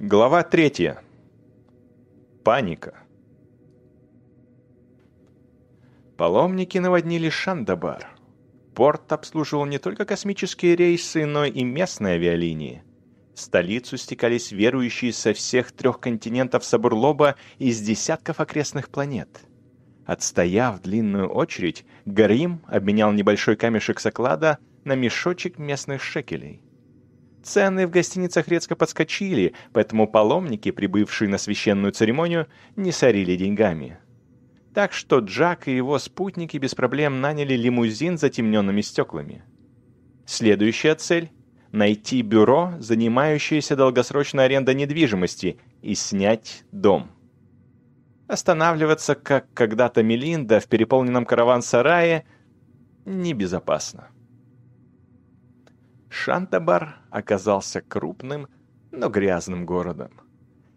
Глава третья. Паника. Паломники наводнили Шандабар. Порт обслуживал не только космические рейсы, но и местные авиалинии. В столицу стекались верующие со всех трех континентов Сабурлоба и из десятков окрестных планет. Отстояв длинную очередь, Гарим обменял небольшой камешек соклада на мешочек местных шекелей. Цены в гостиницах резко подскочили, поэтому паломники, прибывшие на священную церемонию, не сорили деньгами. Так что Джак и его спутники без проблем наняли лимузин с затемненными стеклами. Следующая цель – найти бюро, занимающееся долгосрочной арендой недвижимости, и снять дом. Останавливаться, как когда-то Мелинда в переполненном караван-сарае, небезопасно. Шантабар оказался крупным, но грязным городом.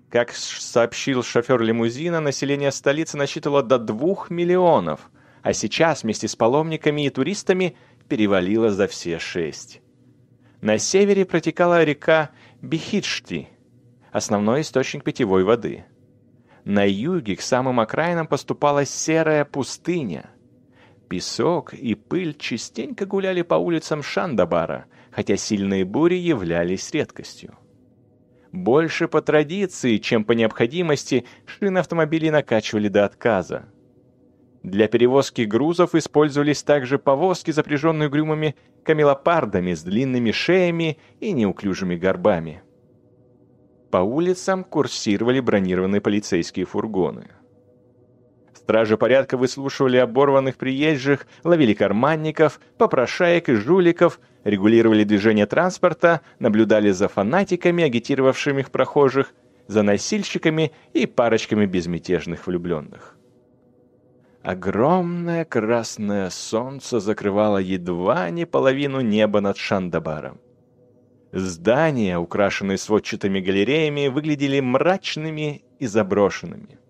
Как сообщил шофер лимузина, население столицы насчитывало до двух миллионов, а сейчас вместе с паломниками и туристами перевалило за все шесть. На севере протекала река Бихичти, основной источник питьевой воды. На юге к самым окраинам поступала серая пустыня. Песок и пыль частенько гуляли по улицам Шандабара – хотя сильные бури являлись редкостью. Больше по традиции, чем по необходимости, шины автомобилей накачивали до отказа. Для перевозки грузов использовались также повозки, запряженные грюмами камелопардами с длинными шеями и неуклюжими горбами. По улицам курсировали бронированные полицейские фургоны. Стражи порядка выслушивали оборванных приезжих, ловили карманников, попрошаек и жуликов, регулировали движение транспорта, наблюдали за фанатиками, агитировавшими прохожих, за носильщиками и парочками безмятежных влюбленных. Огромное красное солнце закрывало едва не половину неба над Шандабаром. Здания, украшенные сводчатыми галереями, выглядели мрачными и заброшенными.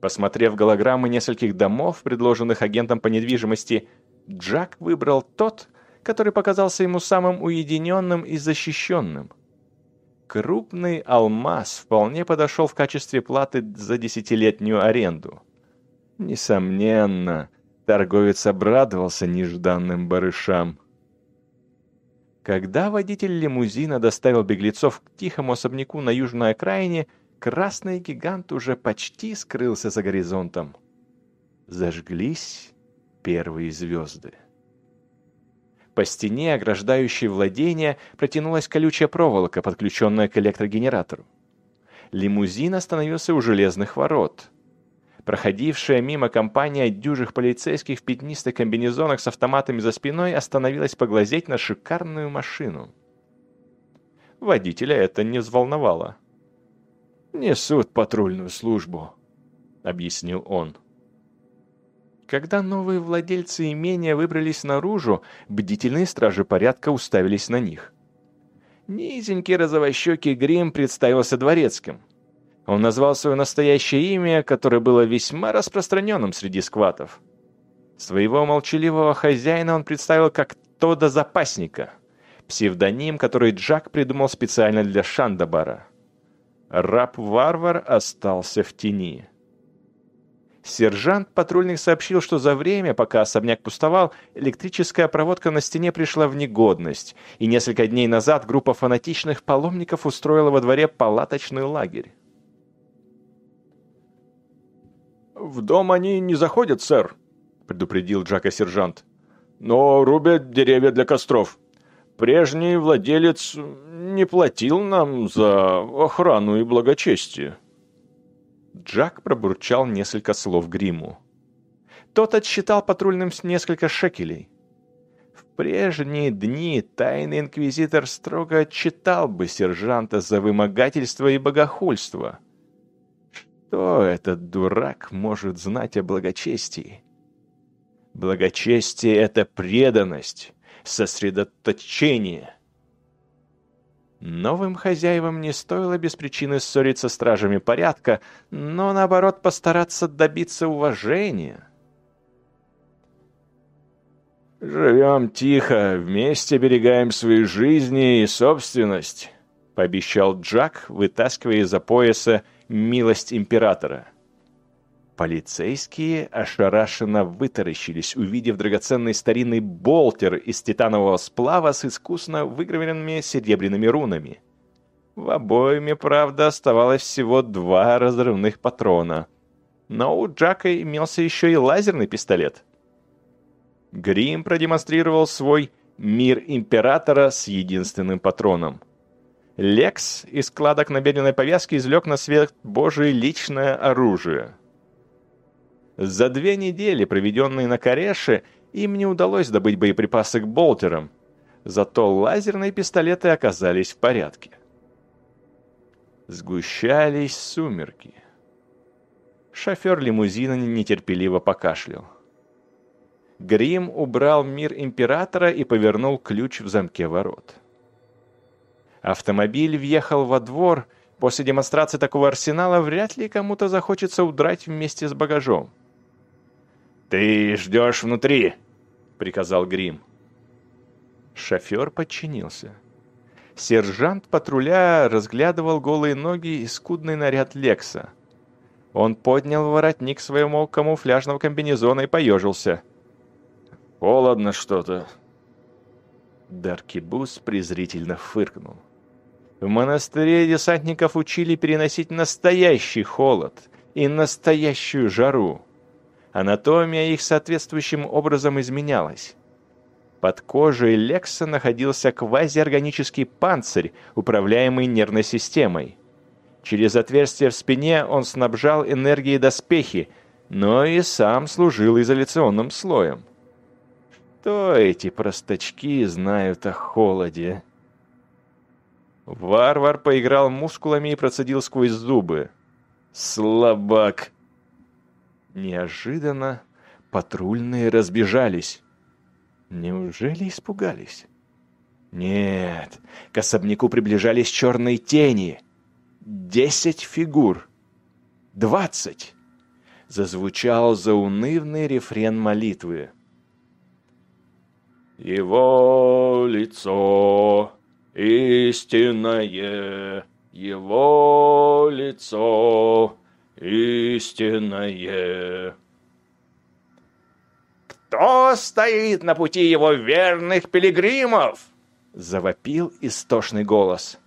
Посмотрев голограммы нескольких домов, предложенных агентом по недвижимости, Джак выбрал тот, который показался ему самым уединенным и защищенным. Крупный алмаз вполне подошел в качестве платы за десятилетнюю аренду. Несомненно, торговец обрадовался нежданным барышам. Когда водитель лимузина доставил беглецов к тихому особняку на южной окраине, красный гигант уже почти скрылся за горизонтом. Зажглись первые звезды. По стене, ограждающей владение, протянулась колючая проволока, подключенная к электрогенератору. Лимузин остановился у железных ворот. Проходившая мимо компания дюжих полицейских в пятнистых комбинезонах с автоматами за спиной остановилась поглазеть на шикарную машину. Водителя это не взволновало. «Несут патрульную службу», — объяснил он. Когда новые владельцы имения выбрались наружу, бдительные стражи порядка уставились на них. Низенький розовощекий грим представился дворецким. Он назвал свое настоящее имя, которое было весьма распространенным среди скватов. Своего молчаливого хозяина он представил как Тода Запасника, псевдоним, который Джак придумал специально для Шандабара. Раб-варвар остался в тени. Сержант патрульных сообщил, что за время, пока особняк пустовал, электрическая проводка на стене пришла в негодность, и несколько дней назад группа фанатичных паломников устроила во дворе палаточный лагерь. «В дом они не заходят, сэр», — предупредил Джака сержант. «Но рубят деревья для костров. Прежний владелец не платил нам за охрану и благочестие». Джак пробурчал несколько слов гриму. Тот отсчитал патрульным несколько шекелей. В прежние дни тайный инквизитор строго отчитал бы сержанта за вымогательство и богохульство. Что этот дурак может знать о благочестии? Благочестие — это преданность, сосредоточение — Новым хозяевам не стоило без причины ссориться с стражами порядка, но наоборот постараться добиться уважения. «Живем тихо, вместе берегаем свои жизни и собственность», — пообещал Джак, вытаскивая из-за пояса милость императора. Полицейские ошарашенно вытаращились, увидев драгоценный старинный болтер из титанового сплава с искусно выгравированными серебряными рунами. В обоими, правда, оставалось всего два разрывных патрона. Но у Джака имелся еще и лазерный пистолет. Грим продемонстрировал свой «Мир Императора» с единственным патроном. Лекс из складок набедренной повязки извлек на свет Божий личное оружие. За две недели, проведенные на Кареше, им не удалось добыть боеприпасы к болтерам, зато лазерные пистолеты оказались в порядке. Сгущались сумерки. Шофер лимузина нетерпеливо покашлял. Грим убрал мир императора и повернул ключ в замке ворот. Автомобиль въехал во двор. После демонстрации такого арсенала вряд ли кому-то захочется удрать вместе с багажом. «Ты ждешь внутри!» — приказал Грим. Шофер подчинился. Сержант патруля разглядывал голые ноги и скудный наряд Лекса. Он поднял воротник своего камуфляжного комбинезона и поежился. «Холодно что-то». Даркибус презрительно фыркнул. В монастыре десантников учили переносить настоящий холод и настоящую жару. Анатомия их соответствующим образом изменялась. Под кожей Лекса находился квазиорганический панцирь, управляемый нервной системой. Через отверстие в спине он снабжал энергией доспехи, но и сам служил изоляционным слоем. Что эти простачки знают о холоде? Варвар поиграл мускулами и процедил сквозь зубы. «Слабак!» Неожиданно патрульные разбежались. Неужели испугались? Нет, к особняку приближались черные тени. Десять фигур. Двадцать. Зазвучал заунывный рефрен молитвы. Его лицо истинное, его лицо истинное. «Кто стоит на пути его верных пилигримов?» — завопил истошный голос.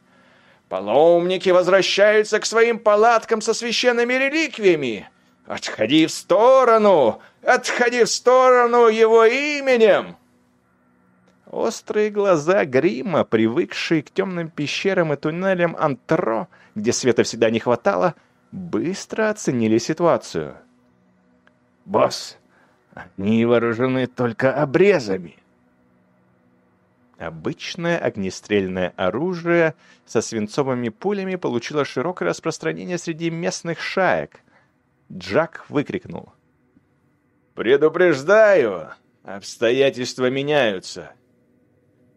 «Паломники возвращаются к своим палаткам со священными реликвиями. Отходи в сторону! Отходи в сторону его именем!» Острые глаза грима, привыкшие к темным пещерам и туннелям Антро, где света всегда не хватало, — быстро оценили ситуацию. «Босс, они вооружены только обрезами». Обычное огнестрельное оружие со свинцовыми пулями получило широкое распространение среди местных шаек. Джак выкрикнул. «Предупреждаю! Обстоятельства меняются.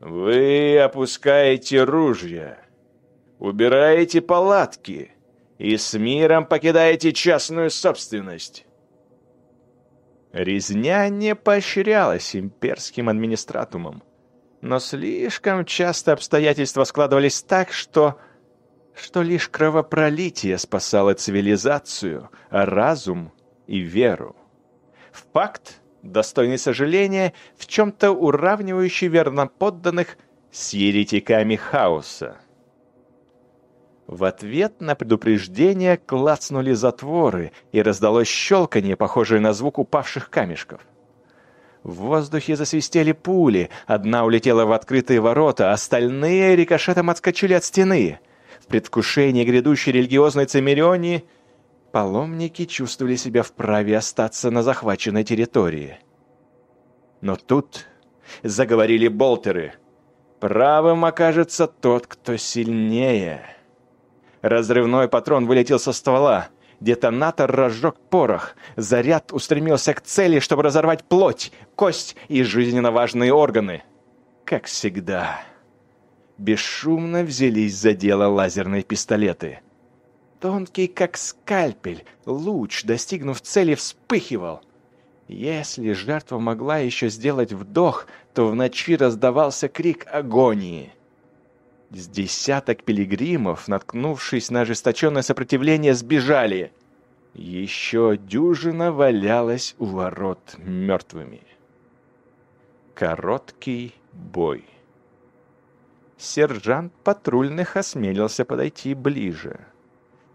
Вы опускаете ружья, убираете палатки, и с миром покидаете частную собственность. Резня не поощрялась имперским администратумом, но слишком часто обстоятельства складывались так, что что лишь кровопролитие спасало цивилизацию, а разум и веру. Факт, достойный сожаления, в чем-то уравнивающий верноподданных с еретиками хаоса. В ответ на предупреждение клацнули затворы, и раздалось щелканье, похожее на звук упавших камешков. В воздухе засвистели пули, одна улетела в открытые ворота, остальные рикошетом отскочили от стены. В предвкушении грядущей религиозной цимерионии паломники чувствовали себя вправе остаться на захваченной территории. Но тут заговорили болтеры. Правым окажется тот, кто сильнее. Разрывной патрон вылетел со ствола. Детонатор разжег порох. Заряд устремился к цели, чтобы разорвать плоть, кость и жизненно важные органы. Как всегда. Бесшумно взялись за дело лазерные пистолеты. Тонкий, как скальпель, луч, достигнув цели, вспыхивал. Если жертва могла еще сделать вдох, то в ночи раздавался крик агонии. С десяток пилигримов, наткнувшись на ожесточенное сопротивление, сбежали. Еще дюжина валялась у ворот мертвыми. Короткий бой. Сержант патрульных осмелился подойти ближе.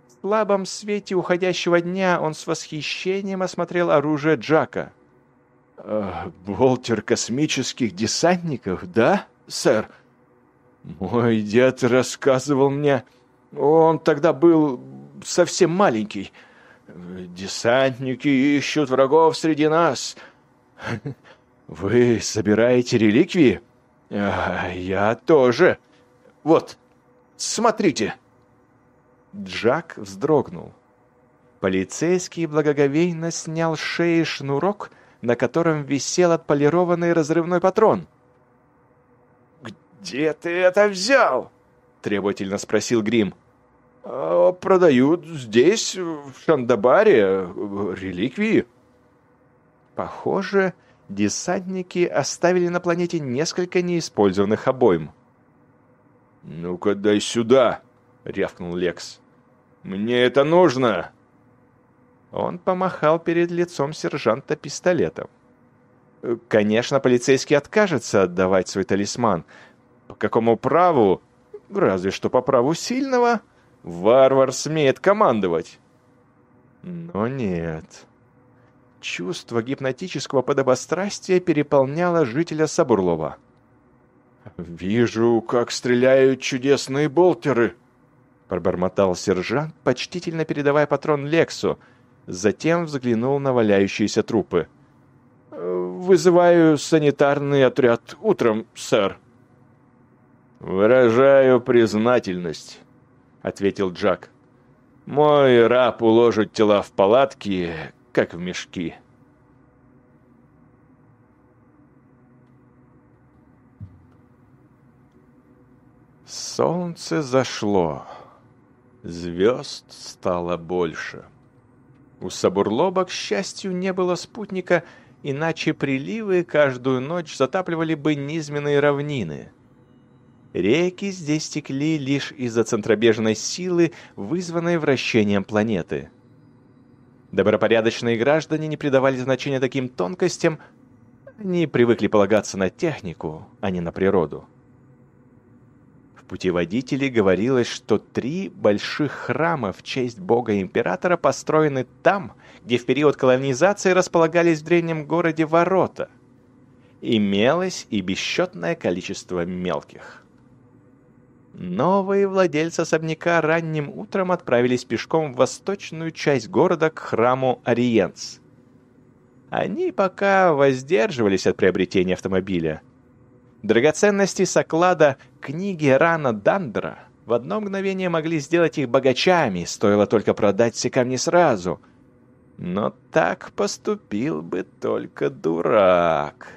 В слабом свете уходящего дня он с восхищением осмотрел оружие Джака. «Э, «Болтер космических десантников, да, сэр?» «Мой дед рассказывал мне, он тогда был совсем маленький. Десантники ищут врагов среди нас. Вы собираете реликвии?» а, «Я тоже. Вот, смотрите». Джак вздрогнул. Полицейский благоговейно снял с шеи шнурок, на котором висел отполированный разрывной патрон. «Где ты это взял?» — требовательно спросил Грим. «А, «Продают здесь, в Шандабаре, реликвии». Похоже, десантники оставили на планете несколько неиспользованных обойм. «Ну-ка дай сюда!» — рявкнул Лекс. «Мне это нужно!» Он помахал перед лицом сержанта пистолетом. Конечно, полицейский откажется отдавать свой талисман. По какому праву? Разве что по праву сильного. Варвар смеет командовать. Но нет. Чувство гипнотического подобострастия переполняло жителя Сабурлова. «Вижу, как стреляют чудесные болтеры», — пробормотал сержант, почтительно передавая патрон Лексу, затем взглянул на валяющиеся трупы. «Вызываю санитарный отряд утром, сэр». «Выражаю признательность», — ответил Джак. «Мой раб уложит тела в палатки, как в мешки». Солнце зашло. Звезд стало больше. У Сабурлоба, к счастью, не было спутника, иначе приливы каждую ночь затапливали бы низменные равнины. Реки здесь текли лишь из-за центробежной силы, вызванной вращением планеты. Добропорядочные граждане не придавали значения таким тонкостям, они привыкли полагаться на технику, а не на природу путеводителе говорилось, что три больших храма в честь бога-императора построены там, где в период колонизации располагались в древнем городе ворота. Имелось и бесчетное количество мелких. Новые владельцы особняка ранним утром отправились пешком в восточную часть города к храму Ориенс. Они пока воздерживались от приобретения автомобиля – Драгоценности с книги Рана Дандера в одно мгновение могли сделать их богачами, стоило только продать все камни сразу. Но так поступил бы только дурак.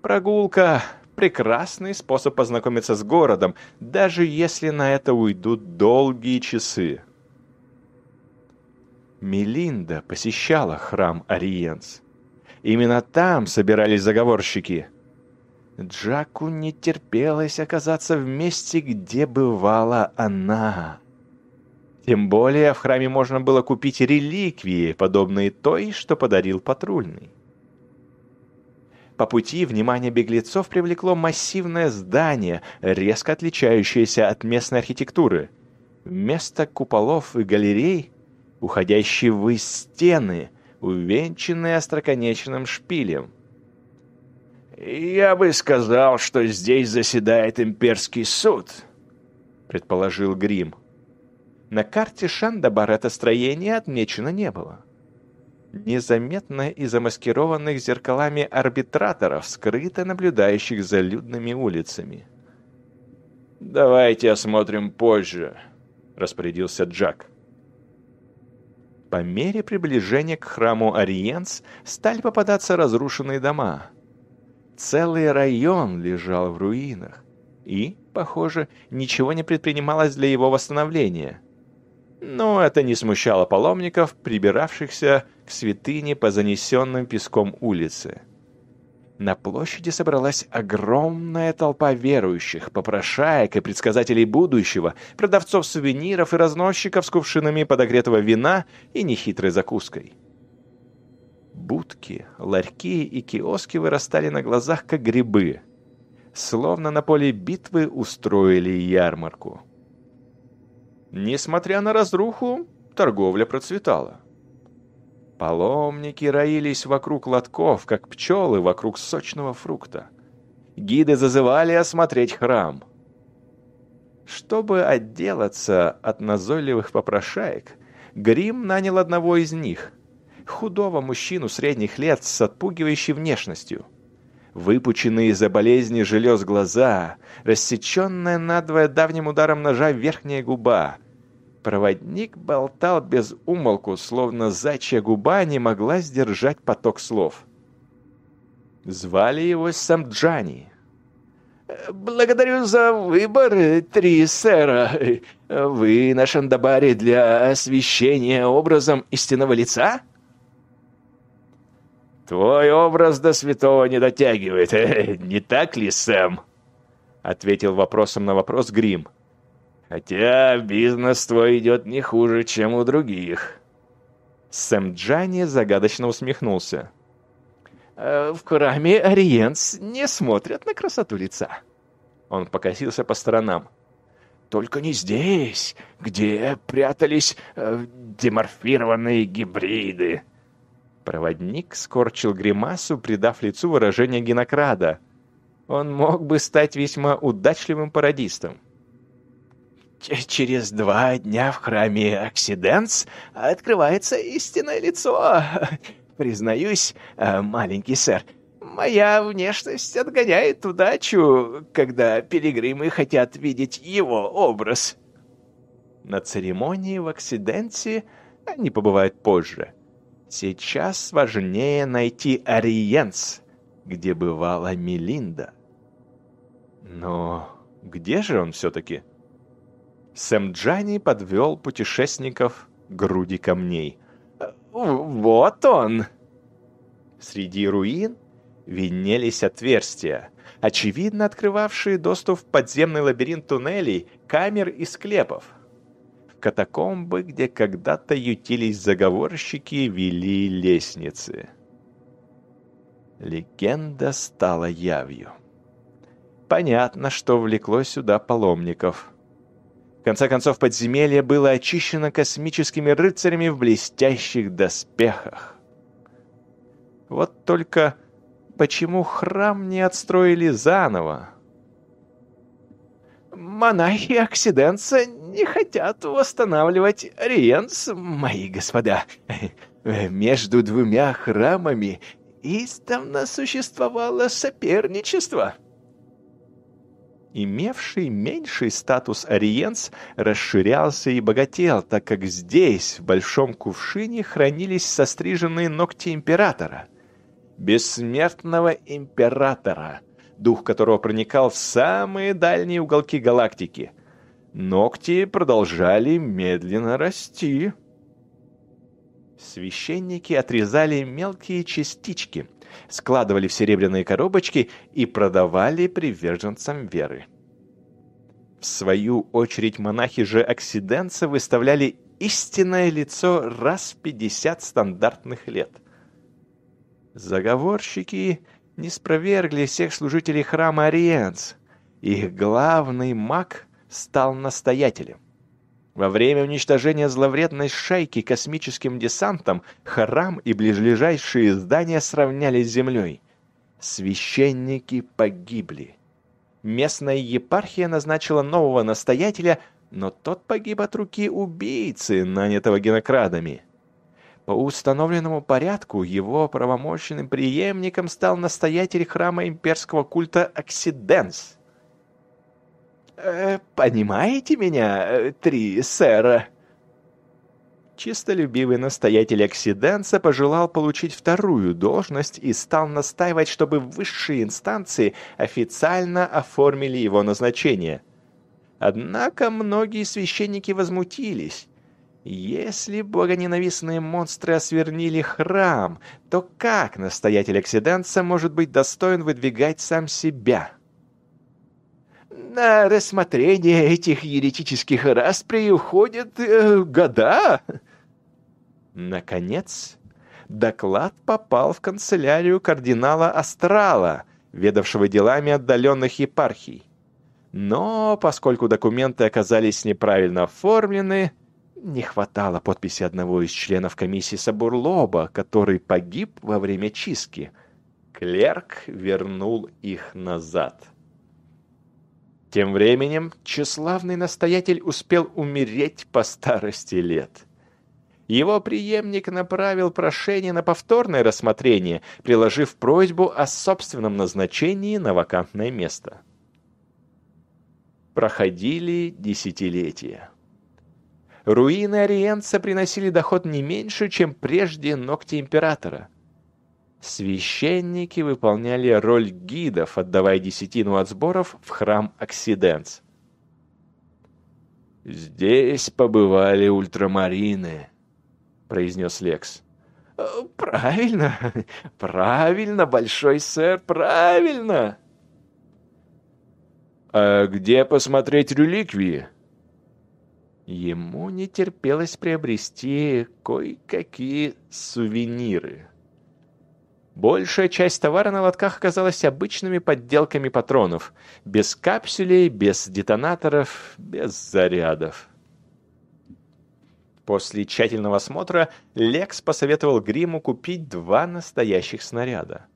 Прогулка — прекрасный способ познакомиться с городом, даже если на это уйдут долгие часы. Мелинда посещала храм Ориенс. Именно там собирались заговорщики — Джаку не терпелось оказаться в месте, где бывала она. Тем более в храме можно было купить реликвии, подобные той, что подарил патрульный. По пути внимание беглецов привлекло массивное здание, резко отличающееся от местной архитектуры. Вместо куполов и галерей — уходящие ввысь стены, увенчанные остроконечным шпилем — «Я бы сказал, что здесь заседает имперский суд», — предположил Грим. На карте Шандабар это строение отмечено не было. Незаметно и замаскированных зеркалами арбитраторов, скрыто наблюдающих за людными улицами. «Давайте осмотрим позже», — распорядился Джак. По мере приближения к храму Ориенс стали попадаться разрушенные дома — Целый район лежал в руинах, и, похоже, ничего не предпринималось для его восстановления. Но это не смущало паломников, прибиравшихся к святыне по занесенным песком улице. На площади собралась огромная толпа верующих, попрошаек и предсказателей будущего, продавцов сувениров и разносчиков с кувшинами подогретого вина и нехитрой закуской. Будки, ларьки и киоски вырастали на глазах, как грибы. Словно на поле битвы устроили ярмарку. Несмотря на разруху, торговля процветала. Паломники роились вокруг лотков, как пчелы вокруг сочного фрукта. Гиды зазывали осмотреть храм. Чтобы отделаться от назойливых попрошаек, Грим нанял одного из них, худого мужчину средних лет с отпугивающей внешностью. Выпученные из-за болезни желез глаза, рассеченная надвое давним ударом ножа верхняя губа, Проводник болтал без умолку, словно зачья губа не могла сдержать поток слов. Звали его Самджани. «Благодарю за выбор, три сэра. Вы на Шандабаре для освещения образом истинного лица?» «Твой образ до святого не дотягивает, не так ли, Сэм?» Ответил вопросом на вопрос Грим. Хотя бизнес твой идет не хуже, чем у других». Сэм Джани загадочно усмехнулся. «Э, «В храме Ориенс не смотрят на красоту лица». Он покосился по сторонам. «Только не здесь, где прятались э, деморфированные гибриды». Проводник скорчил гримасу, придав лицу выражение генокрада. Он мог бы стать весьма удачливым пародистом. Через два дня в храме Оксиденс открывается истинное лицо. Признаюсь, э, маленький сэр, моя внешность отгоняет удачу, когда пилигримы хотят видеть его образ. На церемонии в Оксиденсе они побывают позже. Сейчас важнее найти Ориенс, где бывала Мелинда. Но где же он все-таки? — Сэм Джани подвел путешественников к груди камней. «Вот он!» Среди руин виднелись отверстия, очевидно открывавшие доступ в подземный лабиринт туннелей, камер и склепов. Катакомбы, где когда-то ютились заговорщики, вели лестницы. Легенда стала явью. Понятно, что влекло сюда паломников – в конце концов, подземелье было очищено космическими рыцарями в блестящих доспехах. Вот только почему храм не отстроили заново? «Монахи Оксиденса не хотят восстанавливать Ориенс, мои господа. Между двумя храмами издавна существовало соперничество». Имевший меньший статус Ориенс расширялся и богател, так как здесь, в большом кувшине, хранились состриженные ногти императора. Бессмертного императора, дух которого проникал в самые дальние уголки галактики. Ногти продолжали медленно расти. Священники отрезали мелкие частички – складывали в серебряные коробочки и продавали приверженцам веры. В свою очередь монахи же оксиденца выставляли истинное лицо раз в 50 стандартных лет. Заговорщики не спровергли всех служителей храма Ориенс. Их главный маг стал настоятелем. Во время уничтожения зловредной шайки космическим десантом храм и ближайшие здания сравнялись с землей. Священники погибли. Местная епархия назначила нового настоятеля, но тот погиб от руки убийцы, нанятого генокрадами. По установленному порядку его правомощным преемником стал настоятель храма имперского культа Оксиденс – «Понимаете меня, э, три сэра?» Чистолюбивый настоятель Оксиденса пожелал получить вторую должность и стал настаивать, чтобы высшие инстанции официально оформили его назначение. Однако многие священники возмутились. Если богоненавистные монстры освернили храм, то как настоятель Оксиданца может быть достоин выдвигать сам себя? На рассмотрение этих еретических расприй уходят э, года. Наконец, доклад попал в канцелярию кардинала Астрала, ведавшего делами отдаленных епархий. Но поскольку документы оказались неправильно оформлены, не хватало подписи одного из членов комиссии Сабурлоба, который погиб во время чистки. Клерк вернул их назад. Тем временем тщеславный настоятель успел умереть по старости лет. Его преемник направил прошение на повторное рассмотрение, приложив просьбу о собственном назначении на вакантное место. Проходили десятилетия. Руины Ориенца приносили доход не меньше, чем прежде ногти императора. Священники выполняли роль гидов, отдавая десятину от сборов в храм Оксиденц. «Здесь побывали ультрамарины», — произнес Лекс. «Э, «Правильно, правильно, большой сэр, правильно!» «А где посмотреть реликвии?» Ему не терпелось приобрести кое-какие сувениры. Большая часть товара на лотках оказалась обычными подделками патронов, без капсулей, без детонаторов, без зарядов. После тщательного осмотра Лекс посоветовал Гриму купить два настоящих снаряда.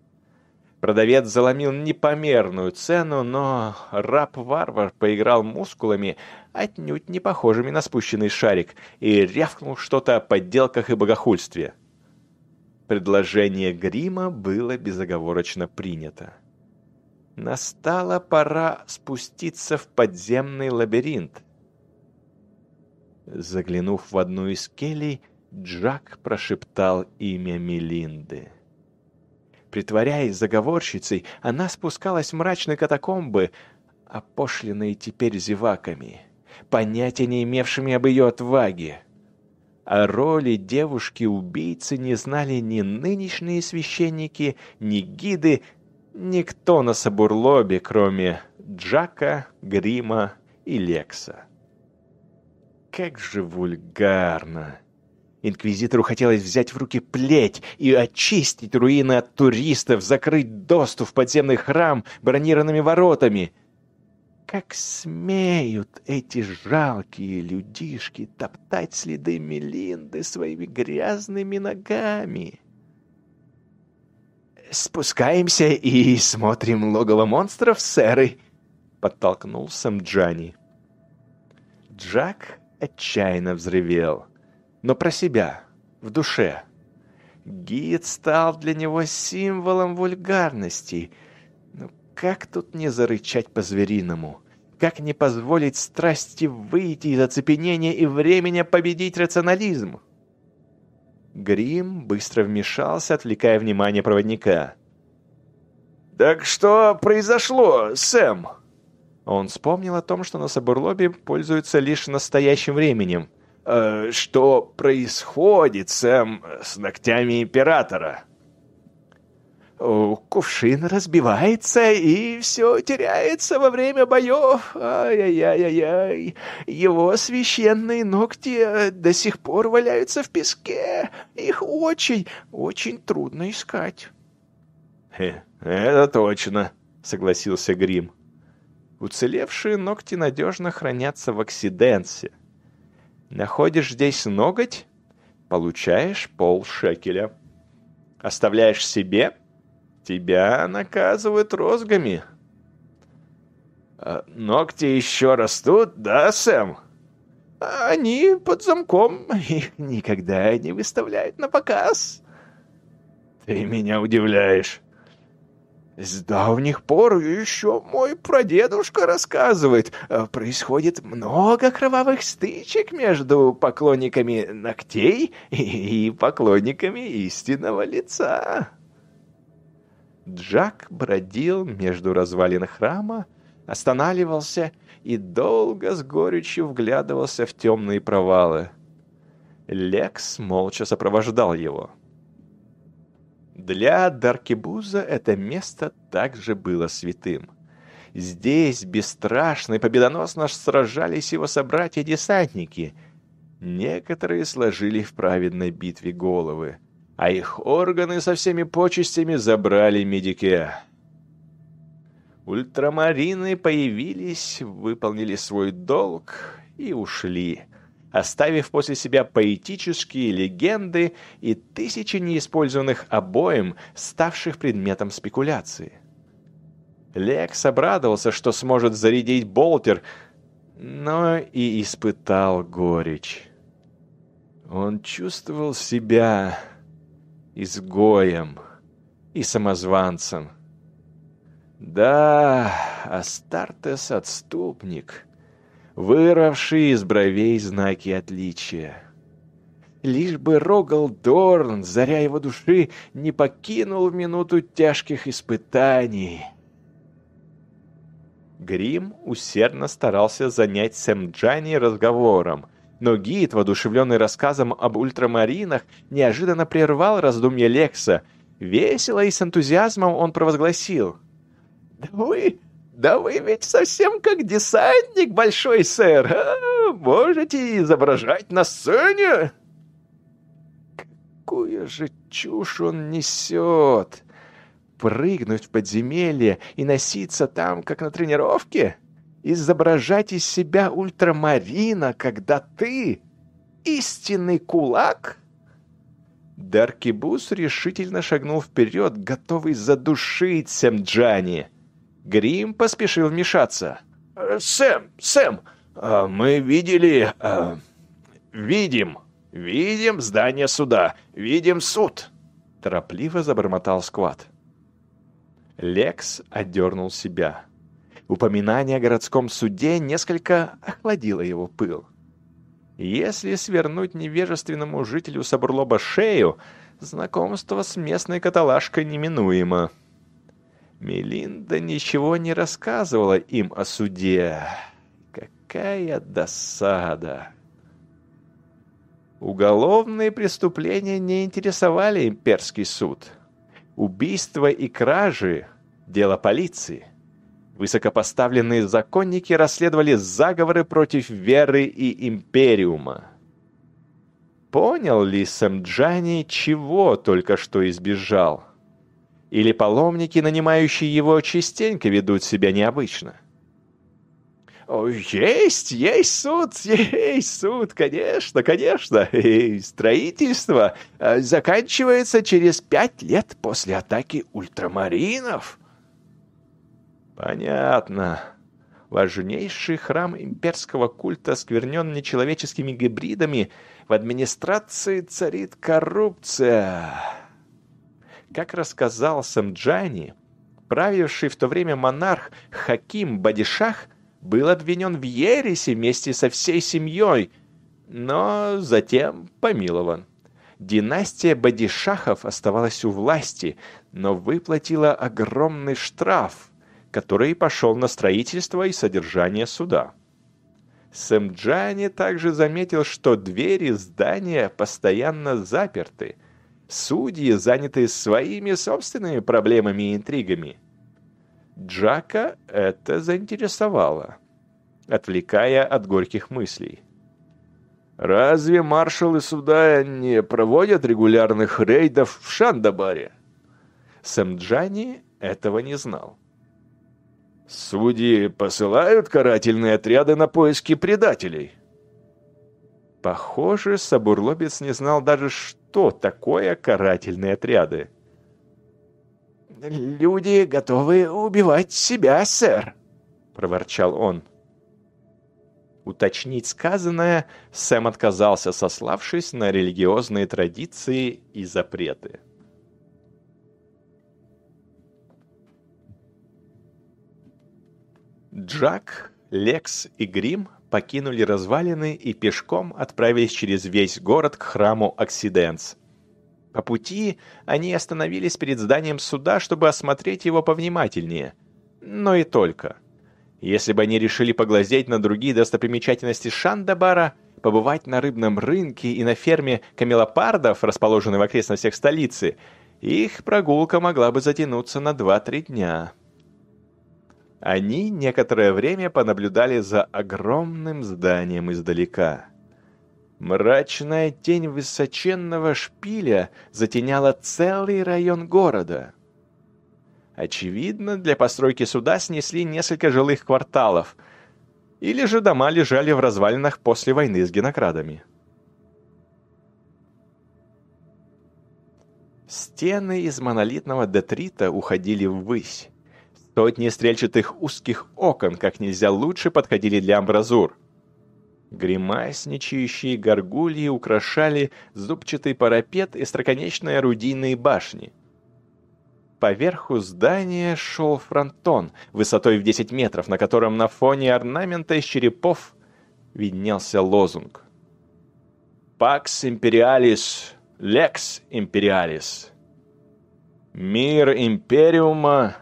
Продавец заломил непомерную цену, но раб-варвар поиграл мускулами, отнюдь не похожими на спущенный шарик, и рявкнул что-то о подделках и богохульстве. Предложение грима было безоговорочно принято. Настала пора спуститься в подземный лабиринт. Заглянув в одну из келей, Джак прошептал имя Мелинды. Притворяясь заговорщицей, она спускалась в мрачные катакомбы, опошленные теперь зеваками, понятия не имевшими об ее отваге. О роли девушки-убийцы не знали ни нынешние священники, ни гиды, никто на Сабурлобе, кроме Джака, Грима и Лекса. Как же вульгарно! Инквизитору хотелось взять в руки плеть и очистить руины от туристов, закрыть доступ в подземный храм бронированными воротами. Как смеют эти жалкие людишки топтать следы Мелинды своими грязными ногами? «Спускаемся и смотрим логово монстров, сэры!» — подтолкнул Самджани. Джак отчаянно взревел — но про себя, в душе. Гид стал для него символом вульгарности. Как тут не зарычать по-звериному? Как не позволить страсти выйти из оцепенения и времени победить рационализм? Грим быстро вмешался, отвлекая внимание проводника. «Так что произошло, Сэм?» Он вспомнил о том, что на Сабурлобе пользуются лишь настоящим временем э, что происходит, Сэм, с ногтями императора?» Кувшин разбивается, и все теряется во время боев. Ай-яй-яй-яй. Его священные ногти э, до сих пор валяются в песке. Их очень, очень трудно искать. «Это точно», — согласился Грим. Уцелевшие ногти надежно хранятся в оксиденсе. Находишь здесь ноготь, получаешь полшекеля. Оставляешь себе, тебя наказывают розгами. А ногти еще растут, да, Сэм? Они под замком, их никогда не выставляют на показ. Ты меня удивляешь. С давних пор еще мой прадедушка рассказывает, э, происходит много кровавых стычек между поклонниками ногтей и поклонниками истинного лица. Джак бродил между развалин храма, останавливался и долго с горечью вглядывался в темные провалы. Лекс молча сопровождал его. Для Даркибуза это место также было святым. Здесь бесстрашно и победоносно сражались его собратья-десантники. Некоторые сложили в праведной битве головы, а их органы со всеми почестями забрали медике. Ультрамарины появились, выполнили свой долг и ушли – оставив после себя поэтические легенды и тысячи неиспользованных обоим, ставших предметом спекуляции. Лекс обрадовался, что сможет зарядить болтер, но и испытал горечь. Он чувствовал себя изгоем и самозванцем. Да, Астартес — отступник — вырвавший из бровей знаки отличия. Лишь бы Рогал Дорн, заря его души, не покинул в минуту тяжких испытаний. Грим усердно старался занять Сэм Джани разговором, но гид, воодушевленный рассказом об ультрамаринах, неожиданно прервал раздумья Лекса. Весело и с энтузиазмом он провозгласил. «Да вы «Да вы ведь совсем как десантник, большой сэр! А, можете изображать на сцене!» Какую же чушь он несет! Прыгнуть в подземелье и носиться там, как на тренировке? Изображать из себя ультрамарина, когда ты истинный кулак?» Даркибус решительно шагнул вперед, готовый задушить Сэмджани. Грим поспешил вмешаться. «Э, «Сэм, Сэм, а мы видели... А, видим, видим здание суда, видим суд!» Торопливо забормотал Скват. Лекс отдернул себя. Упоминание о городском суде несколько охладило его пыл. Если свернуть невежественному жителю Сабурлоба шею, знакомство с местной каталажкой неминуемо. Мелинда ничего не рассказывала им о суде. Какая досада! Уголовные преступления не интересовали имперский суд. Убийства и кражи – дело полиции. Высокопоставленные законники расследовали заговоры против веры и империума. Понял ли Сэмджани, чего только что избежал? Или паломники, нанимающие его, частенько ведут себя необычно? О, есть, есть суд, есть суд, конечно, конечно. И строительство э, заканчивается через пять лет после атаки ультрамаринов. Понятно. Важнейший храм имперского культа сквернен нечеловеческими гибридами. В администрации царит коррупция. Как рассказал Самджани, правивший в то время монарх Хаким Бадишах был обвинен в ересе вместе со всей семьей, но затем помилован. Династия Бадишахов оставалась у власти, но выплатила огромный штраф, который пошел на строительство и содержание суда. Сэмджани также заметил, что двери здания постоянно заперты – Судьи заняты своими собственными проблемами и интригами. Джака это заинтересовало, отвлекая от горьких мыслей. «Разве маршалы суда не проводят регулярных рейдов в Шандабаре?» Сэмджани этого не знал. «Судьи посылают карательные отряды на поиски предателей?» Похоже, Сабурлобец не знал даже, что такое карательные отряды. «Люди готовы убивать себя, сэр», — проворчал он. Уточнить сказанное Сэм отказался, сославшись на религиозные традиции и запреты. Джак, Лекс и Грим покинули развалины и пешком отправились через весь город к храму Оксиденс. По пути они остановились перед зданием суда, чтобы осмотреть его повнимательнее. Но и только. Если бы они решили поглазеть на другие достопримечательности Шандабара, побывать на рыбном рынке и на ферме камелопардов, расположенной в окрестностях столицы, их прогулка могла бы затянуться на 2-3 дня. Они некоторое время понаблюдали за огромным зданием издалека. Мрачная тень высоченного шпиля затеняла целый район города. Очевидно, для постройки суда снесли несколько жилых кварталов, или же дома лежали в развалинах после войны с генокрадами. Стены из монолитного детрита уходили ввысь. Сотни стрельчатых узких окон как нельзя лучше подходили для амбразур. Гримасничающие горгульи украшали зубчатый парапет и строконечные орудийные башни. Поверху здания шел фронтон, высотой в 10 метров, на котором на фоне орнамента из черепов виднелся лозунг. «Пакс империалис, лекс империалис». Мир империума,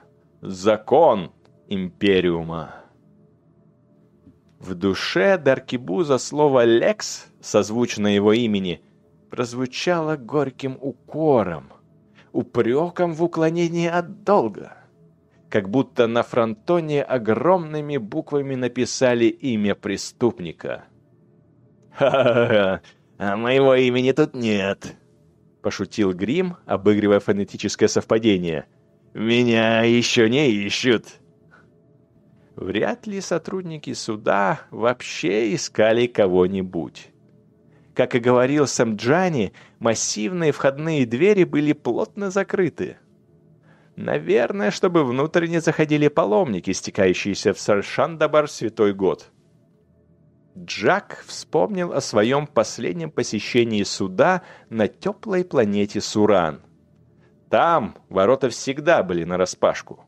закон империума. В душе Даркибуза слово «лекс», созвучно его имени, прозвучало горьким укором, упреком в уклонении от долга. Как будто на фронтоне огромными буквами написали имя преступника. «Ха-ха-ха, а моего имени тут нет», — пошутил Грим, обыгрывая фонетическое совпадение. «Меня еще не ищут». Вряд ли сотрудники суда вообще искали кого-нибудь. Как и говорил сам Джани, массивные входные двери были плотно закрыты. Наверное, чтобы внутрь не заходили паломники, стекающиеся в Саршандабар святой год. Джак вспомнил о своем последнем посещении суда на теплой планете Суран. Там ворота всегда были нараспашку.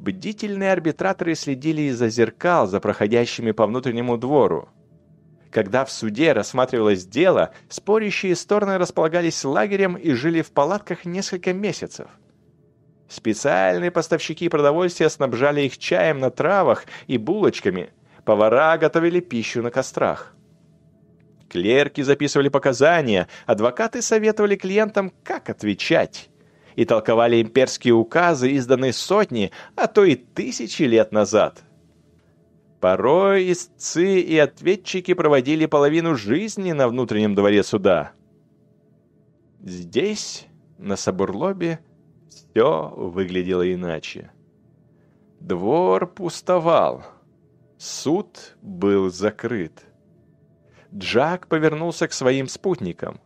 Бдительные арбитраторы следили из-за зеркал за проходящими по внутреннему двору. Когда в суде рассматривалось дело, спорящие стороны располагались лагерем и жили в палатках несколько месяцев. Специальные поставщики продовольствия снабжали их чаем на травах и булочками. Повара готовили пищу на кострах. Клерки записывали показания, адвокаты советовали клиентам, как отвечать и толковали имперские указы, изданные сотни, а то и тысячи лет назад. Порой истцы и ответчики проводили половину жизни на внутреннем дворе суда. Здесь, на Сабурлобе, все выглядело иначе. Двор пустовал. Суд был закрыт. Джак повернулся к своим спутникам.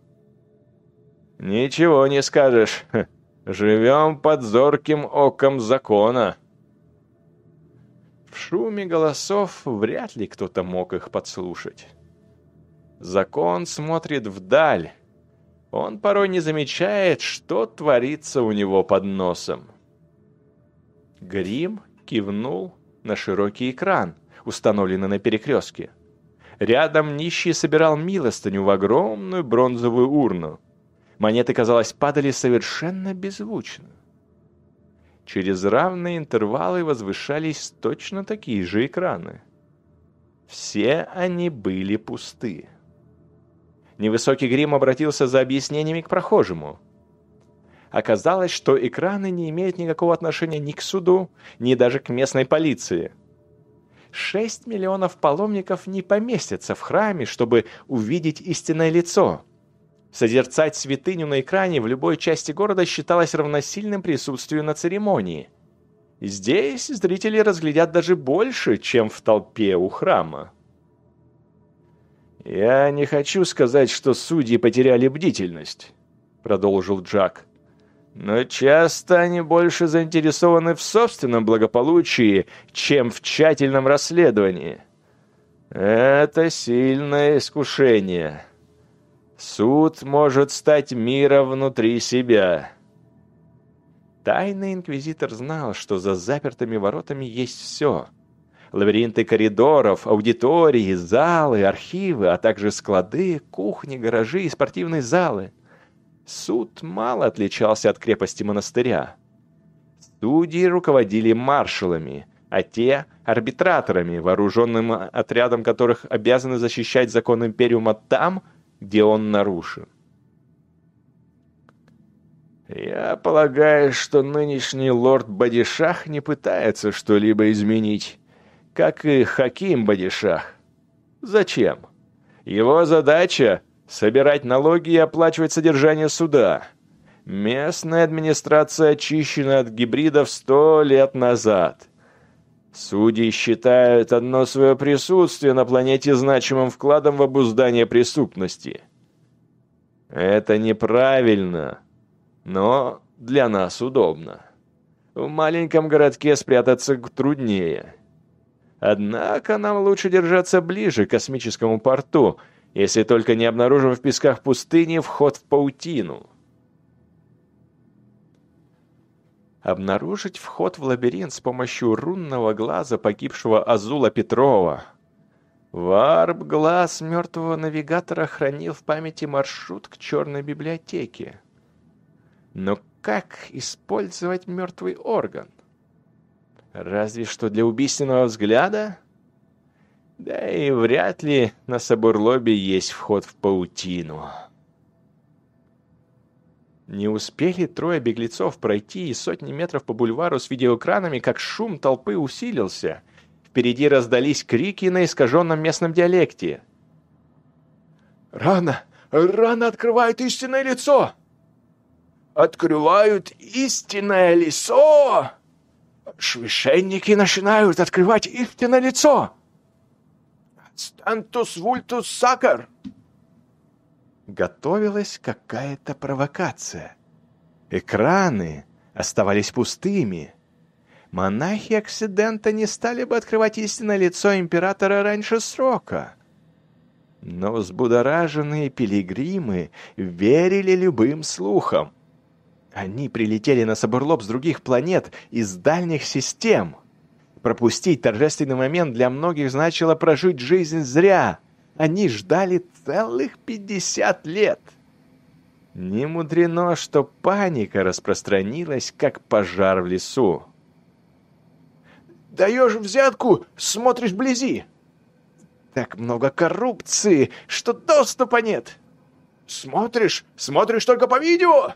«Ничего не скажешь. Живем под зорким оком закона». В шуме голосов вряд ли кто-то мог их подслушать. Закон смотрит вдаль. Он порой не замечает, что творится у него под носом. Грим кивнул на широкий экран, установленный на перекрестке. Рядом нищий собирал милостыню в огромную бронзовую урну. Монеты, казалось, падали совершенно беззвучно. Через равные интервалы возвышались точно такие же экраны. Все они были пусты. Невысокий грим обратился за объяснениями к прохожему. Оказалось, что экраны не имеют никакого отношения ни к суду, ни даже к местной полиции. Шесть миллионов паломников не поместятся в храме, чтобы увидеть истинное лицо – Созерцать святыню на экране в любой части города считалось равносильным присутствию на церемонии. Здесь зрители разглядят даже больше, чем в толпе у храма. «Я не хочу сказать, что судьи потеряли бдительность», — продолжил Джак. «Но часто они больше заинтересованы в собственном благополучии, чем в тщательном расследовании. Это сильное искушение». Суд может стать миром внутри себя. Тайный инквизитор знал, что за запертыми воротами есть все. Лабиринты коридоров, аудитории, залы, архивы, а также склады, кухни, гаражи и спортивные залы. Суд мало отличался от крепости монастыря. Судьи руководили маршалами, а те — арбитраторами, вооруженным отрядом которых обязаны защищать закон Империума там, где он нарушен. Я полагаю, что нынешний лорд Бадишах не пытается что-либо изменить, как и Хаким Бадишах. Зачем? Его задача — собирать налоги и оплачивать содержание суда. Местная администрация очищена от гибридов сто лет назад. Судьи считают одно свое присутствие на планете значимым вкладом в обуздание преступности. Это неправильно но для нас удобно. В маленьком городке спрятаться труднее. Однако нам лучше держаться ближе к космическому порту, если только не обнаружим в песках пустыни вход в паутину. Обнаружить вход в лабиринт с помощью рунного глаза погибшего Азула Петрова. Варп-глаз мертвого навигатора хранил в памяти маршрут к черной библиотеке. Но как использовать мертвый орган? Разве что для убийственного взгляда? Да и вряд ли на Сабурлобе есть вход в паутину. Не успели трое беглецов пройти и сотни метров по бульвару с видеоэкранами, как шум толпы усилился. Впереди раздались крики на искаженном местном диалекте. «Рано! Рано открывает истинное лицо!» открывают истинное лицо. Священники начинают открывать истинное лицо. Стантус вультус сакар. Готовилась какая-то провокация. Экраны оставались пустыми. Монахи Оксидента не стали бы открывать истинное лицо императора раньше срока. Но взбудораженные пилигримы верили любым слухам. Они прилетели на Сабурлоп с других планет, из дальних систем. Пропустить торжественный момент для многих значило прожить жизнь зря. Они ждали целых 50 лет. Не мудрено, что паника распространилась, как пожар в лесу. «Даешь взятку, смотришь вблизи!» «Так много коррупции, что доступа нет!» «Смотришь, смотришь только по видео!»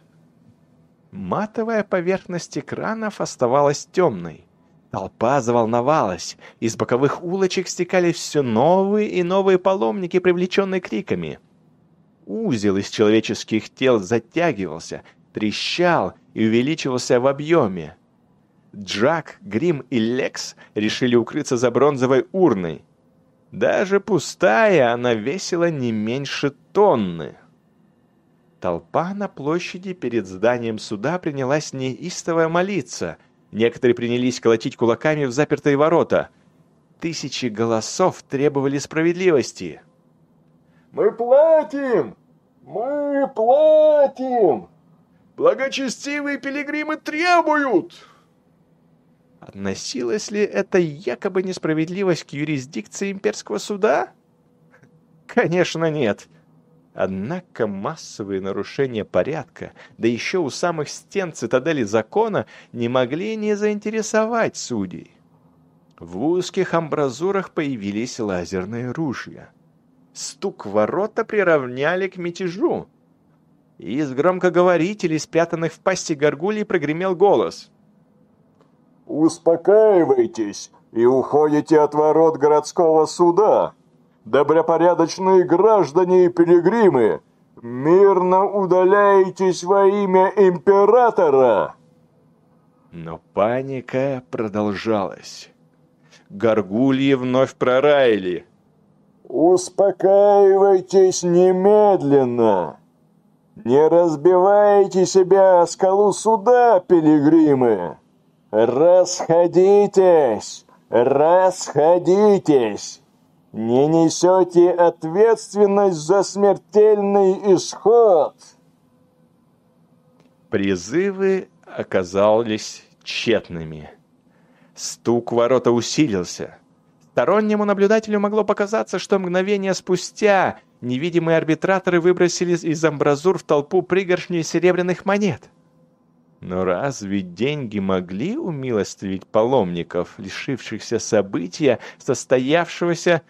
Матовая поверхность экранов оставалась темной. Толпа заволновалась, из боковых улочек стекали все новые и новые паломники, привлеченные криками. Узел из человеческих тел затягивался, трещал и увеличивался в объеме. Джак, Грим и Лекс решили укрыться за бронзовой урной. Даже пустая она весила не меньше тонны. Толпа на площади перед зданием суда принялась неистово молиться. Некоторые принялись колотить кулаками в запертые ворота. Тысячи голосов требовали справедливости. «Мы платим! Мы платим! Благочестивые пилигримы требуют!» Относилась ли эта якобы несправедливость к юрисдикции имперского суда? Конечно, нет. Однако массовые нарушения порядка, да еще у самых стен цитадели закона, не могли не заинтересовать судей. В узких амбразурах появились лазерные ружья. Стук ворота приравняли к мятежу. Из громкоговорителей, спрятанных в пасти горгулей, прогремел голос. «Успокаивайтесь и уходите от ворот городского суда!» Добропорядочные граждане и пилигримы, мирно удаляйтесь во имя императора!» Но паника продолжалась. Горгульи вновь прораили. «Успокаивайтесь немедленно! Не разбивайте себя о скалу суда, пилигримы! Расходитесь! Расходитесь!» Не несете ответственность за смертельный исход. Призывы оказались тщетными. Стук ворота усилился. Стороннему наблюдателю могло показаться, что мгновение спустя невидимые арбитраторы выбросили из амбразур в толпу пригоршни серебряных монет. Но разве деньги могли умилостивить паломников, лишившихся события, состоявшегося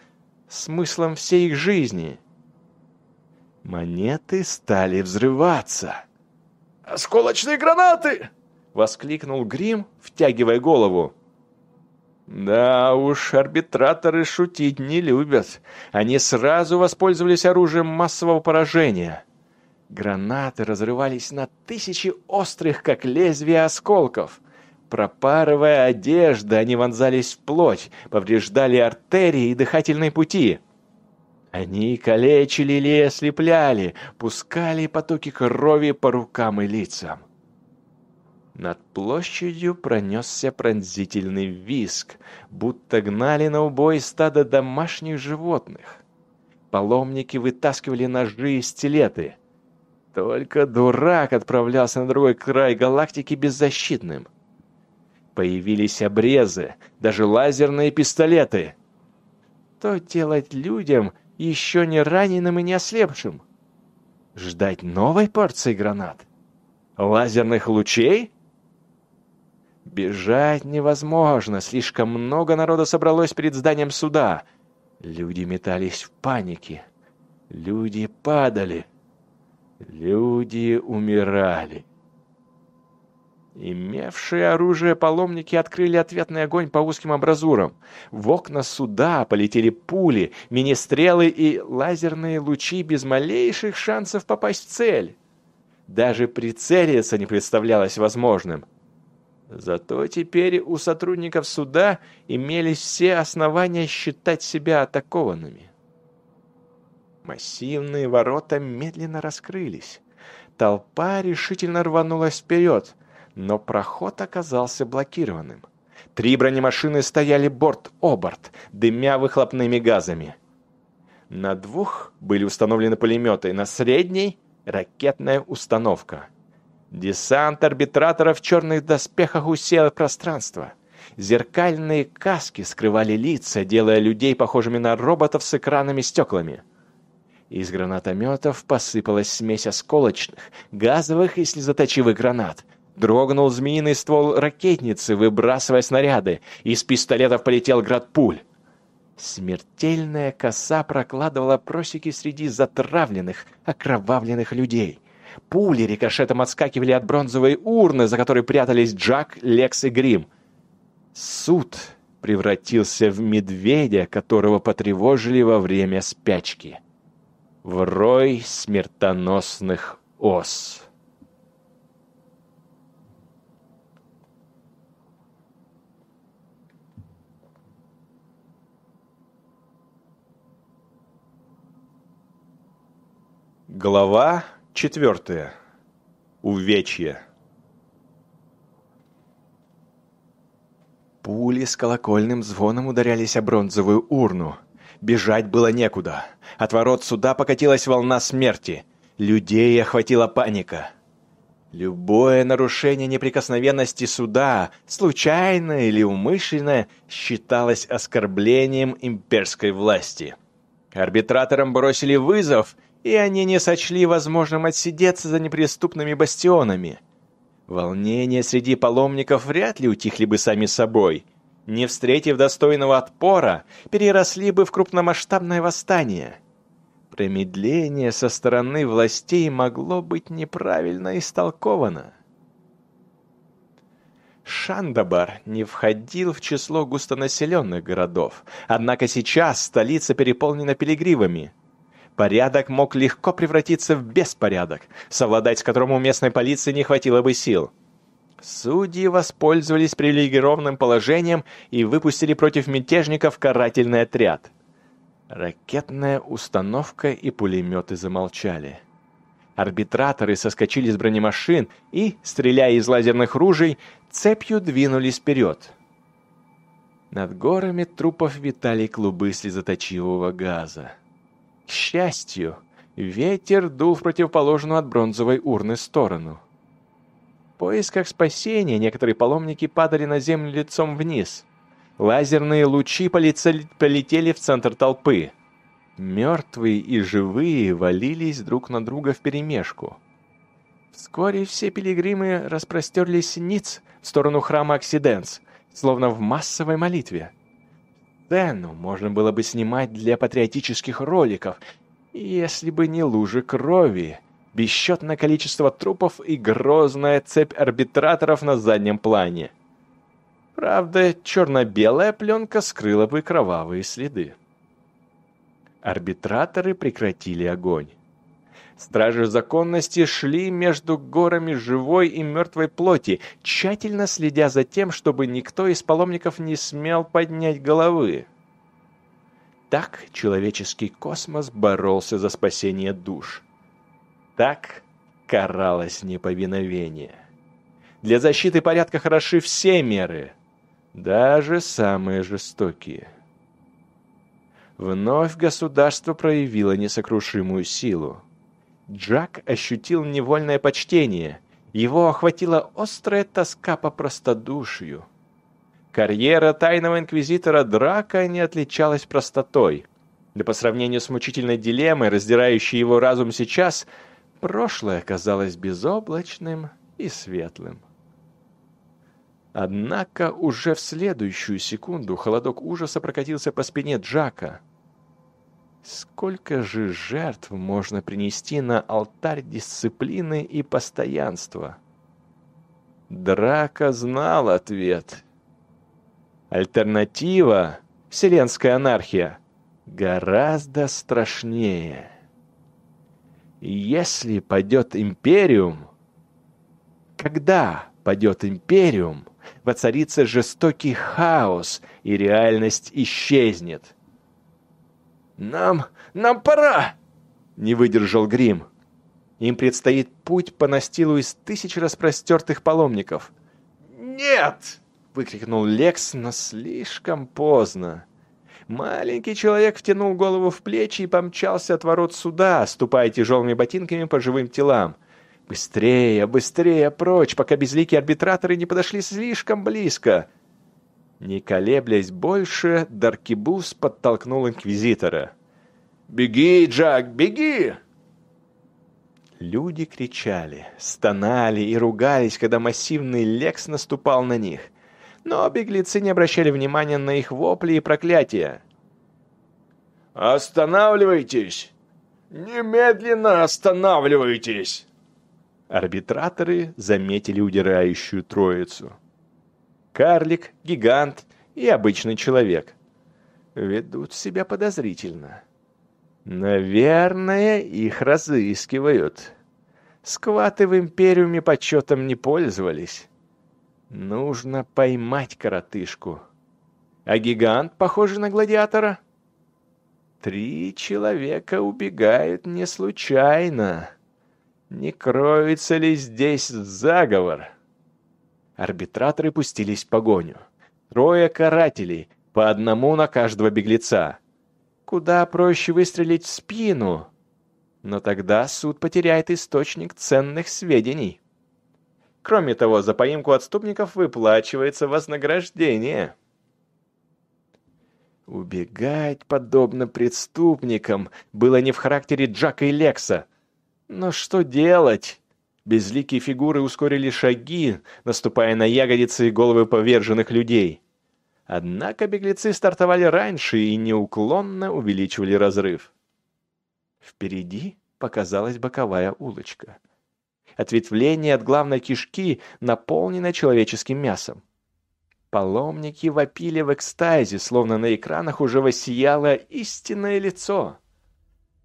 смыслом всей их жизни? Монеты стали взрываться. «Осколочные гранаты!» — воскликнул Грим, втягивая голову. Да уж, арбитраторы шутить не любят. Они сразу воспользовались оружием массового поражения. Гранаты разрывались на тысячи острых, как лезвия осколков. Пропарывая одежду, они вонзались в плоть, повреждали артерии и дыхательные пути. Они калечили или ослепляли, пускали потоки крови по рукам и лицам. Над площадью пронесся пронзительный виск, будто гнали на убой стадо домашних животных. Паломники вытаскивали ножи и стилеты. Только дурак отправлялся на другой край галактики беззащитным. Появились обрезы, даже лазерные пистолеты. Что делать людям, еще не раненым и не ослепшим? Ждать новой порции гранат? Лазерных лучей? Бежать невозможно, слишком много народа собралось перед зданием суда. Люди метались в панике. Люди падали. Люди умирали. Имевшие оружие паломники открыли ответный огонь по узким абразурам. В окна суда полетели пули, министрелы и лазерные лучи без малейших шансов попасть в цель. Даже прицелиться не представлялось возможным. Зато теперь у сотрудников суда имелись все основания считать себя атакованными. Массивные ворота медленно раскрылись. Толпа решительно рванулась вперед, но проход оказался блокированным. Три бронемашины стояли борт-оборт, дымя выхлопными газами. На двух были установлены пулеметы, на средней — ракетная установка — Десант арбитраторов в черных доспехах усеял пространство. Зеркальные каски скрывали лица, делая людей похожими на роботов с экранами стеклами. Из гранатометов посыпалась смесь осколочных, газовых и слезоточивых гранат. Дрогнул змеиный ствол ракетницы, выбрасывая снаряды. Из пистолетов полетел град пуль. Смертельная коса прокладывала просеки среди затравленных, окровавленных людей — Пули рикошетом отскакивали от бронзовой урны, за которой прятались Джак, Лекс и Грим. Суд превратился в медведя, которого потревожили во время спячки. В рой смертоносных ос. Глава Четвертое. Увечье. Пули с колокольным звоном ударялись о бронзовую урну. Бежать было некуда. От ворот суда покатилась волна смерти. Людей охватила паника. Любое нарушение неприкосновенности суда, случайное или умышленное, считалось оскорблением имперской власти. Арбитраторам бросили вызов — и они не сочли возможным отсидеться за неприступными бастионами. Волнения среди паломников вряд ли утихли бы сами собой. Не встретив достойного отпора, переросли бы в крупномасштабное восстание. Промедление со стороны властей могло быть неправильно истолковано. Шандабар не входил в число густонаселенных городов, однако сейчас столица переполнена пилигримами – Порядок мог легко превратиться в беспорядок, совладать с которым у местной полиции не хватило бы сил. Судьи воспользовались привилегированным положением и выпустили против мятежников карательный отряд. Ракетная установка и пулеметы замолчали. Арбитраторы соскочили с бронемашин и, стреляя из лазерных ружей, цепью двинулись вперед. Над горами трупов витали клубы слезоточивого газа. К счастью, ветер дул в противоположную от бронзовой урны сторону. В поисках спасения некоторые паломники падали на землю лицом вниз. Лазерные лучи полетели в центр толпы. Мертвые и живые валились друг на друга вперемешку. Вскоре все пилигримы распростерлись ниц в сторону храма Оксиденс, словно в массовой молитве. Сцену можно было бы снимать для патриотических роликов, если бы не лужи крови, бесчетное количество трупов и грозная цепь арбитраторов на заднем плане. Правда, черно-белая пленка скрыла бы кровавые следы. Арбитраторы прекратили огонь. Стражи законности шли между горами живой и мертвой плоти, тщательно следя за тем, чтобы никто из паломников не смел поднять головы. Так человеческий космос боролся за спасение душ. Так каралось неповиновение. Для защиты порядка хороши все меры, даже самые жестокие. Вновь государство проявило несокрушимую силу. Джак ощутил невольное почтение. Его охватила острая тоска по простодушию. Карьера тайного инквизитора Драка не отличалась простотой. Да по сравнению с мучительной дилеммой, раздирающей его разум сейчас, прошлое казалось безоблачным и светлым. Однако уже в следующую секунду холодок ужаса прокатился по спине Джака. Сколько же жертв можно принести на алтарь дисциплины и постоянства? Драка знал ответ. Альтернатива, вселенская анархия, гораздо страшнее. Если падет Империум, когда падет Империум, воцарится жестокий хаос, и реальность исчезнет. «Нам... нам пора!» — не выдержал Грим. Им предстоит путь по настилу из тысяч распростертых паломников. «Нет!» — выкрикнул Лекс, но слишком поздно. Маленький человек втянул голову в плечи и помчался от ворот суда, ступая тяжелыми ботинками по живым телам. Быстрее, быстрее, прочь, пока безликие арбитраторы не подошли слишком близко. Не колеблясь больше, Даркибус подтолкнул инквизитора. «Беги, Джак, беги!» Люди кричали, стонали и ругались, когда массивный Лекс наступал на них. Но беглецы не обращали внимания на их вопли и проклятия. «Останавливайтесь! Немедленно останавливайтесь!» Арбитраторы заметили удирающую троицу карлик, гигант и обычный человек. Ведут себя подозрительно. Наверное, их разыскивают. Скваты в Империуме почетом не пользовались. Нужно поймать коротышку. А гигант, похожий на гладиатора? Три человека убегают не случайно. Не кроется ли здесь заговор? Арбитраторы пустились в погоню. Трое карателей, по одному на каждого беглеца. Куда проще выстрелить в спину. Но тогда суд потеряет источник ценных сведений. Кроме того, за поимку отступников выплачивается вознаграждение. Убегать, подобно преступникам, было не в характере Джака и Лекса. Но что делать? Безликие фигуры ускорили шаги, наступая на ягодицы и головы поверженных людей. Однако беглецы стартовали раньше и неуклонно увеличивали разрыв. Впереди показалась боковая улочка. Ответвление от главной кишки наполнено человеческим мясом. Паломники вопили в экстазе, словно на экранах уже воссияло истинное лицо.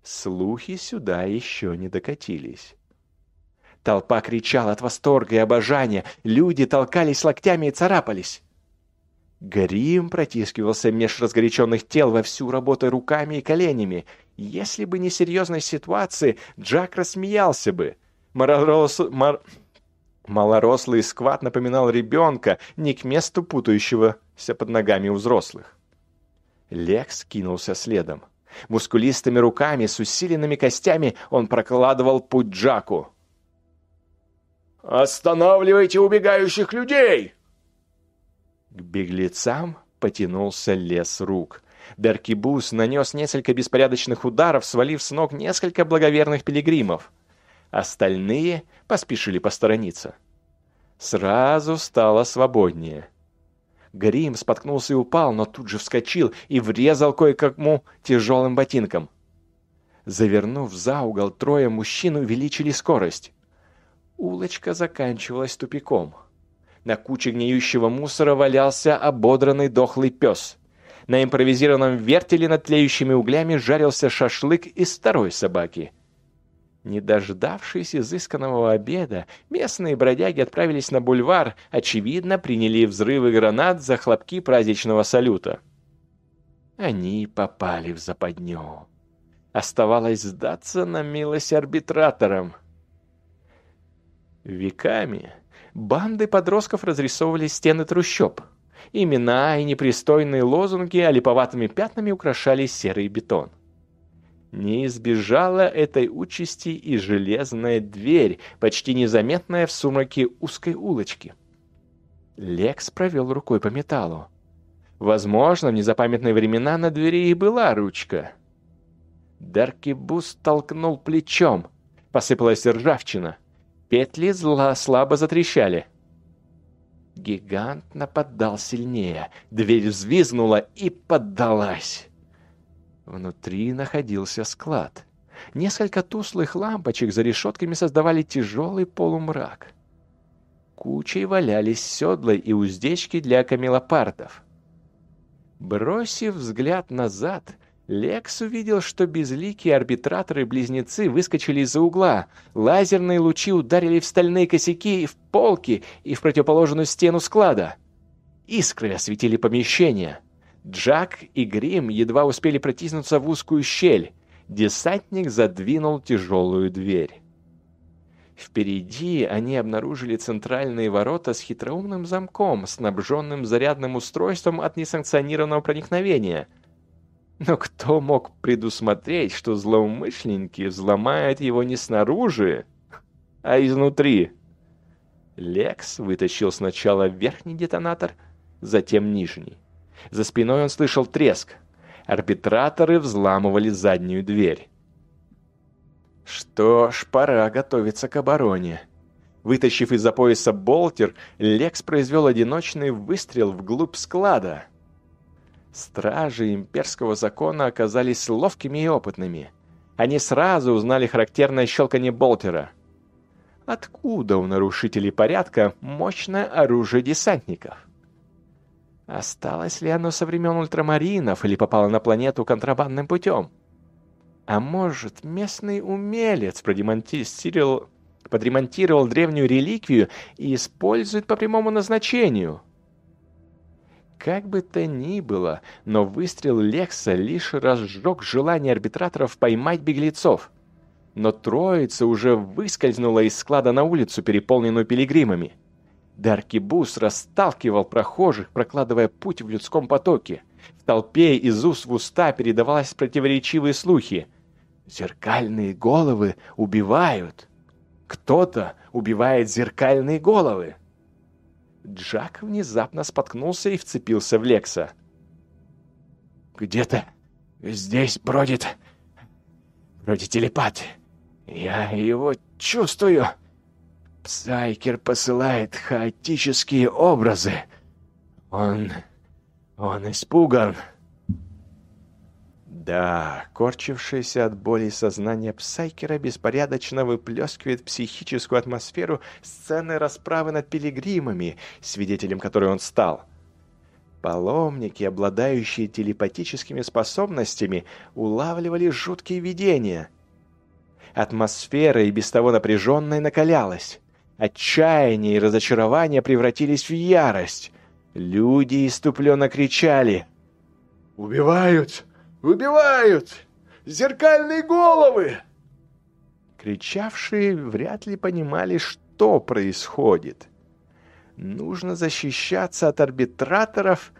Слухи сюда еще не докатились. Толпа кричала от восторга и обожания, люди толкались локтями и царапались. Грим протискивался меж разгоряченных тел во всю работу руками и коленями. Если бы не серьезность ситуации, Джак рассмеялся бы. Малорос... Мар... Малорослый скват напоминал ребенка, не к месту путающегося под ногами у взрослых. Лекс кинулся следом. Мускулистыми руками с усиленными костями он прокладывал путь Джаку. «Останавливайте убегающих людей!» К беглецам потянулся лес рук. Даркибус нанес несколько беспорядочных ударов, свалив с ног несколько благоверных пилигримов. Остальные поспешили посторониться. Сразу стало свободнее. Грим споткнулся и упал, но тут же вскочил и врезал кое-кому тяжелым ботинком. Завернув за угол, трое мужчин увеличили скорость. Улочка заканчивалась тупиком. На куче гниющего мусора валялся ободранный дохлый пес. На импровизированном вертеле над тлеющими углями жарился шашлык из второй собаки. Не дождавшись изысканного обеда, местные бродяги отправились на бульвар, очевидно, приняли взрывы гранат за хлопки праздничного салюта. Они попали в западню. Оставалось сдаться на милость арбитраторам. Веками банды подростков разрисовывали стены трущоб. Имена и непристойные лозунги олиповатыми пятнами украшали серый бетон. Не избежала этой участи и железная дверь, почти незаметная в сумраке узкой улочки. Лекс провел рукой по металлу. Возможно, в незапамятные времена на двери и была ручка. Даркибус толкнул плечом. Посыпалась ржавчина. Петли зла слабо затрещали. Гигант нападал сильнее. Дверь взвизгнула и поддалась. Внутри находился склад. Несколько туслых лампочек за решетками создавали тяжелый полумрак. Кучей валялись седла и уздечки для камелопардов. Бросив взгляд назад, Лекс увидел, что безликие арбитраторы-близнецы выскочили из-за угла. Лазерные лучи ударили в стальные косяки, в полки и в противоположную стену склада. Искры осветили помещение. Джак и Грим едва успели протиснуться в узкую щель. Десантник задвинул тяжелую дверь. Впереди они обнаружили центральные ворота с хитроумным замком, снабженным зарядным устройством от несанкционированного проникновения. Но кто мог предусмотреть, что злоумышленники взломают его не снаружи, а изнутри? Лекс вытащил сначала верхний детонатор, затем нижний. За спиной он слышал треск. Арбитраторы взламывали заднюю дверь. Что ж, пора готовиться к обороне. Вытащив из-за пояса болтер, Лекс произвел одиночный выстрел вглубь склада. Стражи имперского закона оказались ловкими и опытными. Они сразу узнали характерное щелканье болтера. Откуда у нарушителей порядка мощное оружие десантников? Осталось ли оно со времен ультрамаринов или попало на планету контрабандным путем? А может, местный умелец продемонстрировал, подремонтировал древнюю реликвию и использует по прямому назначению? Как бы то ни было, но выстрел Лекса лишь разжег желание арбитраторов поймать беглецов. Но троица уже выскользнула из склада на улицу, переполненную пилигримами. Даркибус расталкивал прохожих, прокладывая путь в людском потоке. В толпе из уст в уста передавались противоречивые слухи. «Зеркальные головы убивают!» «Кто-то убивает зеркальные головы!» Джак внезапно споткнулся и вцепился в Лекса. «Где-то здесь бродит... вроде телепат. Я его чувствую!» Псайкер посылает хаотические образы. Он... он испуган. Да, корчившееся от боли сознание Псайкера беспорядочно выплескивает психическую атмосферу сцены расправы над пилигримами, свидетелем которой он стал. Паломники, обладающие телепатическими способностями, улавливали жуткие видения. Атмосфера и без того напряженная накалялась. Отчаяние и разочарование превратились в ярость. Люди иступленно кричали. «Убивают! Убивают! Зеркальные головы!» Кричавшие вряд ли понимали, что происходит. Нужно защищаться от арбитраторов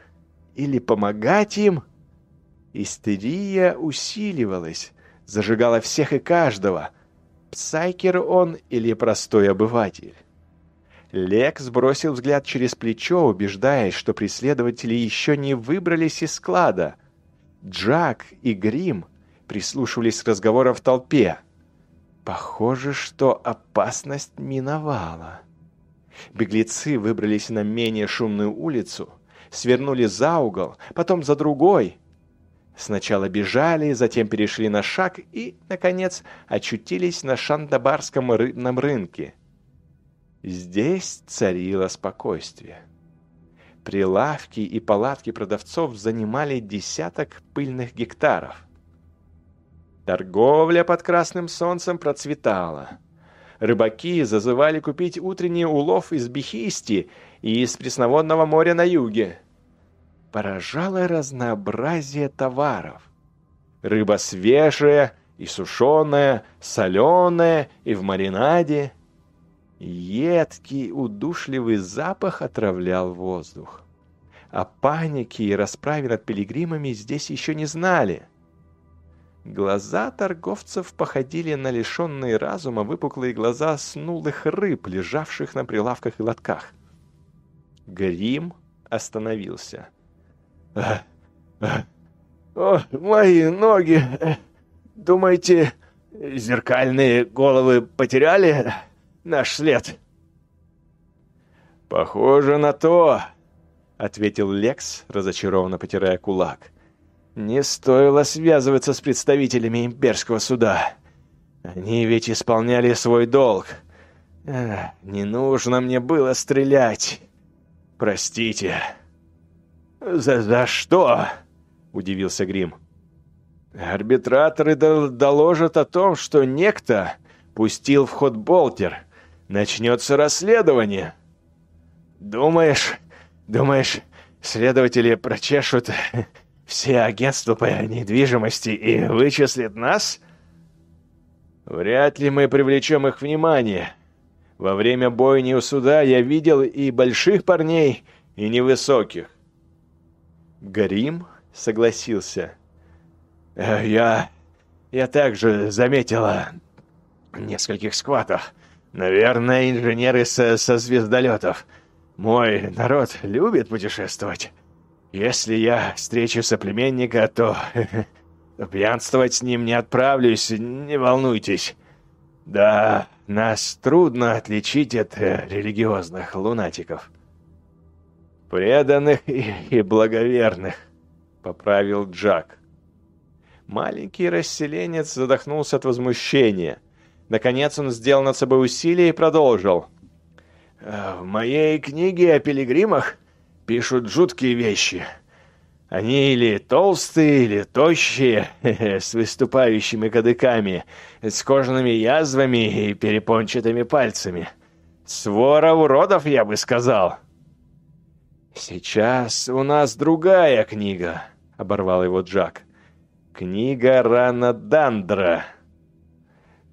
или помогать им? Истерия усиливалась, зажигала всех и каждого — Псайкер он или простой обыватель? Лекс бросил взгляд через плечо, убеждаясь, что преследователи еще не выбрались из склада. Джак и Грим прислушивались к разговорам в толпе. Похоже, что опасность миновала. Беглецы выбрались на менее шумную улицу, свернули за угол, потом за другой. Сначала бежали, затем перешли на шаг и, наконец, очутились на Шандабарском рыбном рынке. Здесь царило спокойствие. Прилавки и палатки продавцов занимали десяток пыльных гектаров. Торговля под красным солнцем процветала. Рыбаки зазывали купить утренний улов из Бехисти и из пресноводного моря на юге. Поражало разнообразие товаров. Рыба свежая и сушеная, соленая и в маринаде. Едкий, удушливый запах отравлял воздух. О панике и расправе над пилигримами здесь еще не знали – Глаза торговцев походили на лишенные разума выпуклые глаза снулых рыб, лежавших на прилавках и лотках. Грим остановился. «О, мои ноги! Думаете, зеркальные головы потеряли наш след?» «Похоже на то», — ответил Лекс, разочарованно потирая кулак. Не стоило связываться с представителями имперского суда. Они ведь исполняли свой долг. не нужно мне было стрелять. Простите. За, за что? Удивился Грим. Арбитраторы доложат о том, что некто пустил в ход болтер. Начнется расследование. Думаешь, думаешь, следователи прочешут все агентства по недвижимости и вычислят нас? Вряд ли мы привлечем их внимание. Во время бойни у суда я видел и больших парней, и невысоких. Гарим согласился. «Э, «Я... я также заметила нескольких скватов. Наверное, инженеры со, со звездолетов. Мой народ любит путешествовать». Если я встречу соплеменника, то пьянствовать с ним не отправлюсь, не волнуйтесь. Да, нас трудно отличить от э, религиозных лунатиков. Преданных и, и благоверных, поправил Джак. Маленький расселенец задохнулся от возмущения. Наконец он сделал над собой усилие и продолжил. «Э, «В моей книге о пилигримах пишут жуткие вещи. Они или толстые, или тощие, с выступающими кадыками, с кожаными язвами и перепончатыми пальцами. Свора уродов, я бы сказал. «Сейчас у нас другая книга», — оборвал его Джак. «Книга Рана Дандра,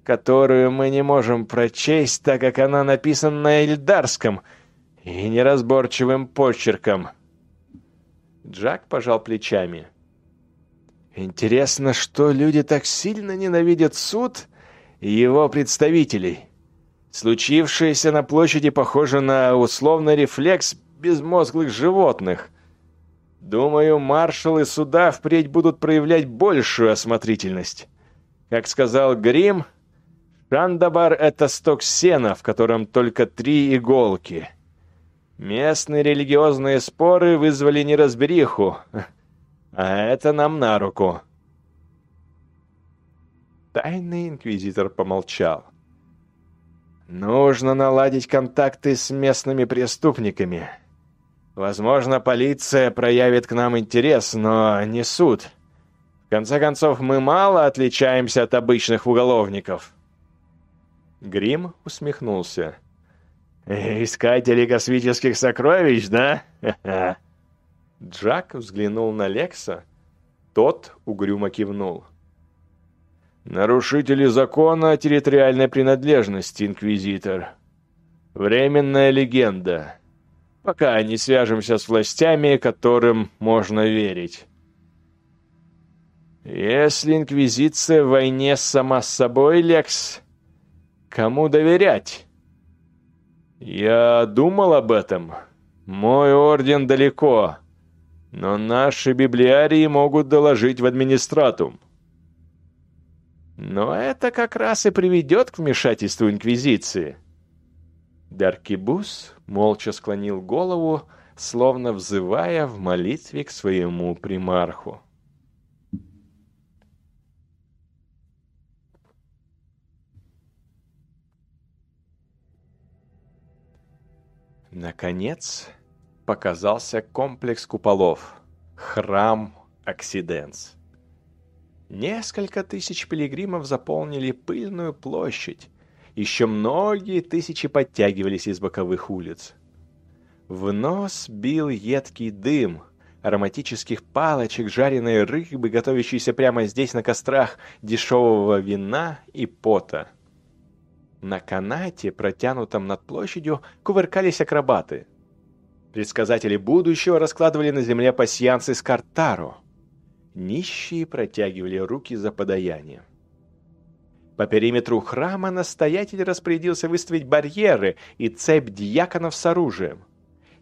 которую мы не можем прочесть, так как она написана на эльдарском — и неразборчивым почерком. Джак пожал плечами. Интересно, что люди так сильно ненавидят суд и его представителей. Случившееся на площади похоже на условный рефлекс безмозглых животных. Думаю, маршалы суда впредь будут проявлять большую осмотрительность. Как сказал Грим, Шандабар — это сток сена, в котором только три иголки — Местные религиозные споры вызвали неразбериху, а это нам на руку. Тайный инквизитор помолчал. Нужно наладить контакты с местными преступниками. Возможно, полиция проявит к нам интерес, но не суд. В конце концов, мы мало отличаемся от обычных уголовников. Грим усмехнулся. «Искатели космических сокровищ, да?» Джак взглянул на Лекса. Тот угрюмо кивнул. «Нарушители закона о территориальной принадлежности, Инквизитор. Временная легенда. Пока не свяжемся с властями, которым можно верить». «Если Инквизиция в войне сама с собой, Лекс, кому доверять?» «Я думал об этом. Мой орден далеко, но наши библиарии могут доложить в администратум». Но это как раз и приведет к вмешательству Инквизиции. Даркибус молча склонил голову, словно взывая в молитве к своему примарху. Наконец показался комплекс куполов – храм Оксиденс. Несколько тысяч пилигримов заполнили пыльную площадь. Еще многие тысячи подтягивались из боковых улиц. В нос бил едкий дым ароматических палочек, жареной рыбы, готовящейся прямо здесь на кострах, дешевого вина и пота. На канате, протянутом над площадью, кувыркались акробаты. Предсказатели будущего раскладывали на земле пасьянцы с картаро. Нищие протягивали руки за подаянием. По периметру храма настоятель распорядился выставить барьеры и цепь дьяконов с оружием.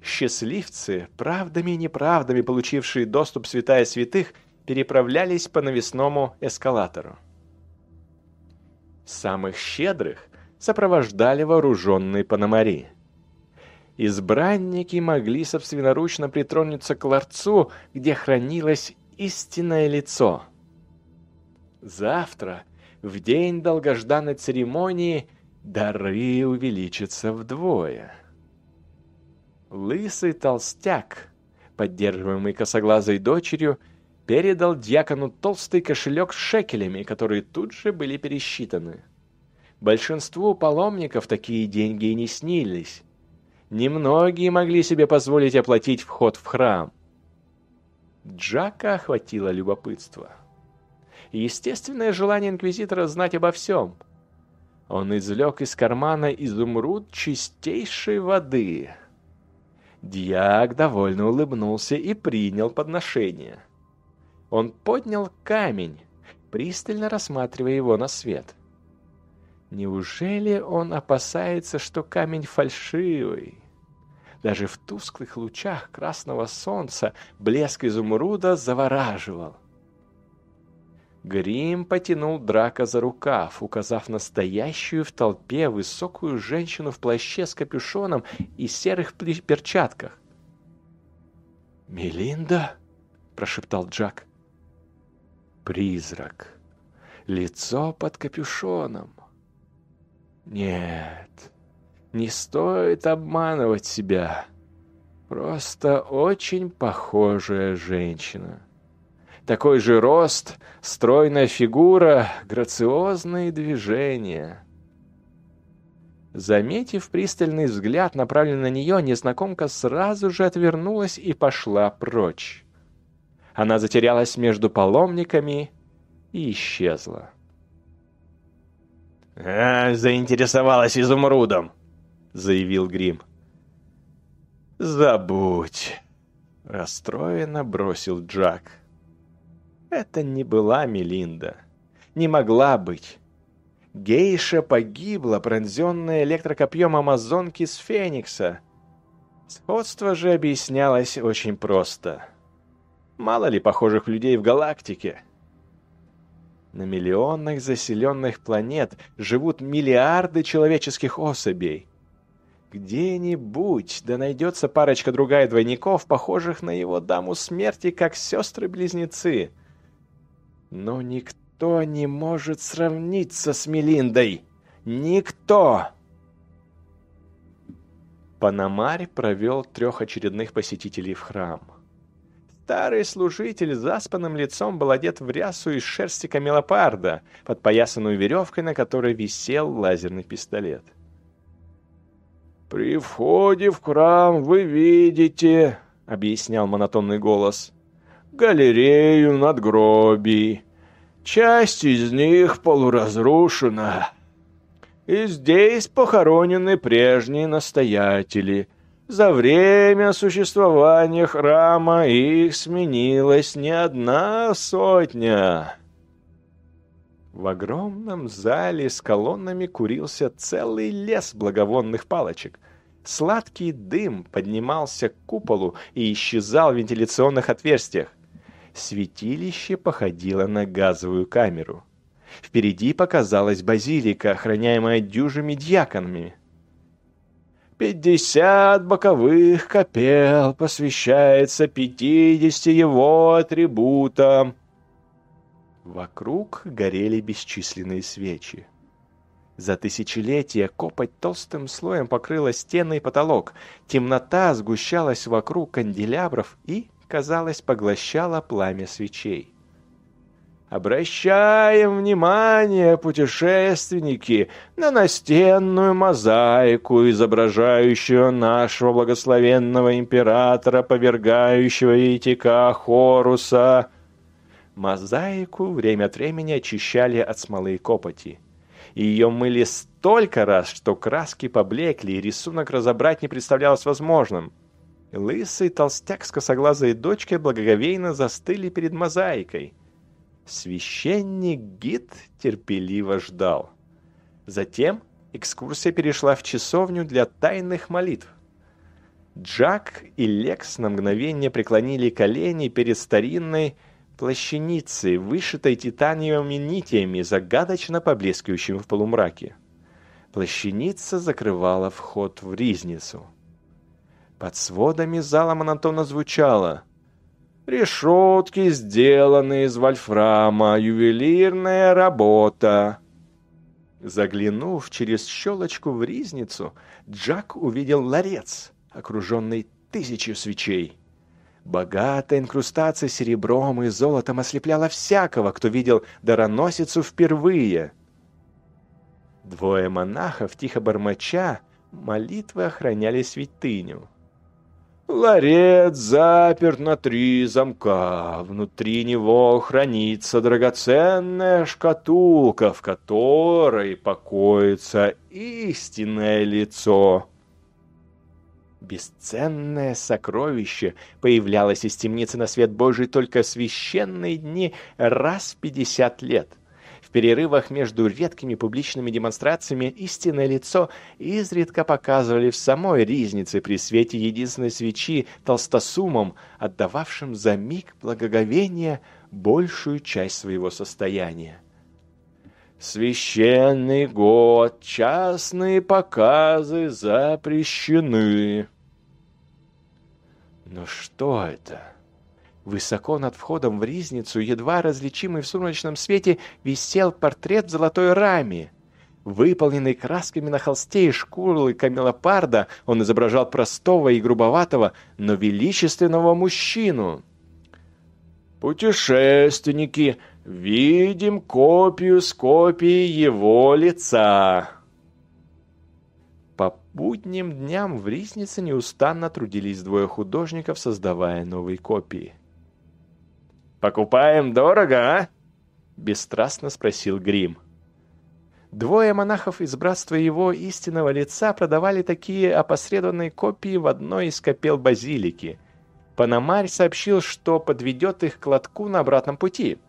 Счастливцы, правдами и неправдами получившие доступ святая святых, переправлялись по навесному эскалатору. Самых щедрых сопровождали вооруженные пономари. Избранники могли собственноручно притронуться к ларцу, где хранилось истинное лицо. Завтра, в день долгожданной церемонии, дары увеличатся вдвое. Лысый толстяк, поддерживаемый косоглазой дочерью, передал дьякону толстый кошелек с шекелями, которые тут же были пересчитаны. Большинству паломников такие деньги и не снились. Немногие могли себе позволить оплатить вход в храм. Джака охватило любопытство. Естественное желание инквизитора знать обо всем. Он извлек из кармана изумруд чистейшей воды. Дьяк довольно улыбнулся и принял подношение. Он поднял камень, пристально рассматривая его на свет. Неужели он опасается, что камень фальшивый? Даже в тусклых лучах красного солнца блеск изумруда завораживал. Грим потянул Драка за рукав, указав настоящую в толпе высокую женщину в плаще с капюшоном и серых перчатках. «Мелинда?» – прошептал Джак. «Призрак. Лицо под капюшоном. Нет, не стоит обманывать себя. Просто очень похожая женщина. Такой же рост, стройная фигура, грациозные движения. Заметив пристальный взгляд, направленный на нее, незнакомка сразу же отвернулась и пошла прочь. Она затерялась между паломниками и исчезла. «А, заинтересовалась изумрудом», — заявил Грим. «Забудь», — расстроенно бросил Джак. Это не была Мелинда. Не могла быть. Гейша погибла, пронзенная электрокопьем амазонки с Феникса. Сходство же объяснялось очень просто. Мало ли похожих людей в галактике. На миллионах заселенных планет живут миллиарды человеческих особей. Где-нибудь да найдется парочка другая двойников, похожих на его даму смерти, как сестры-близнецы. Но никто не может сравниться с Мелиндой. Никто! Панамарь провел трех очередных посетителей в храм. Старый служитель с заспанным лицом был одет в рясу из шерсти камелопарда, подпоясанную веревкой, на которой висел лазерный пистолет. «При входе в храм вы видите», — объяснял монотонный голос, — «галерею надгробий. Часть из них полуразрушена. И здесь похоронены прежние настоятели — за время существования храма их сменилась не одна сотня. В огромном зале с колоннами курился целый лес благовонных палочек. Сладкий дым поднимался к куполу и исчезал в вентиляционных отверстиях. Святилище походило на газовую камеру. Впереди показалась базилика, охраняемая дюжими дьяконами. Пятьдесят боковых капел посвящается пятидесяти его атрибутам. Вокруг горели бесчисленные свечи. За тысячелетия копоть толстым слоем покрыла стены и потолок. Темнота сгущалась вокруг канделябров и, казалось, поглощала пламя свечей. Обращаем внимание, путешественники, на настенную мозаику, изображающую нашего благословенного императора, повергающего еретика Хоруса. Мозаику время от времени очищали от смолы и копоти. Ее мыли столько раз, что краски поблекли, и рисунок разобрать не представлялось возможным. Лысый толстяк с косоглазой дочкой благоговейно застыли перед мозаикой. Священник-гид терпеливо ждал. Затем экскурсия перешла в часовню для тайных молитв. Джак и Лекс на мгновение преклонили колени перед старинной плащаницей, вышитой титаниевыми нитями, загадочно поблескивающим в полумраке. Плащаница закрывала вход в ризницу. Под сводами зала монотонно звучало «Решетки сделаны из вольфрама, ювелирная работа». Заглянув через щелочку в ризницу, Джак увидел ларец, окруженный тысячью свечей. Богатая инкрустация серебром и золотом ослепляла всякого, кто видел дароносицу впервые. Двое монахов, тихо бормоча, молитвы охраняли святыню. Ларец заперт на три замка. Внутри него хранится драгоценная шкатулка, в которой покоится истинное лицо. Бесценное сокровище появлялось из темницы на свет Божий только в священные дни раз в пятьдесят лет. Перерывах между редкими публичными демонстрациями истинное лицо изредка показывали в самой ризнице при свете единственной свечи толстосумом, отдававшим за миг благоговения большую часть своего состояния. Священный год, частные показы запрещены. Но что это? Высоко над входом в ризницу, едва различимый в сумрачном свете, висел портрет в золотой раме. Выполненный красками на холсте и шкуры камелопарда, он изображал простого и грубоватого, но величественного мужчину. «Путешественники, видим копию с копией его лица!» По будним дням в Ризнице неустанно трудились двое художников, создавая новые копии. «Покупаем дорого, а?» — бесстрастно спросил Грим. Двое монахов из братства его истинного лица продавали такие опосредованные копии в одной из копел базилики — Панамарь сообщил, что подведет их к лотку на обратном пути.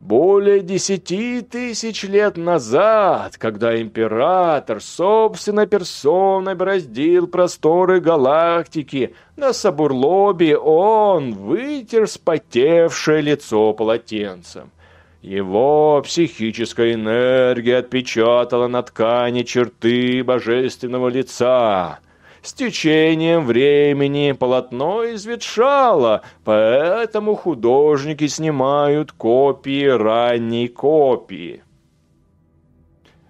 Более десяти тысяч лет назад, когда император собственной персоной бороздил просторы галактики, на Сабурлобе он вытер спотевшее лицо полотенцем. Его психическая энергия отпечатала на ткани черты божественного лица. С течением времени полотно изветшало, поэтому художники снимают копии ранней копии.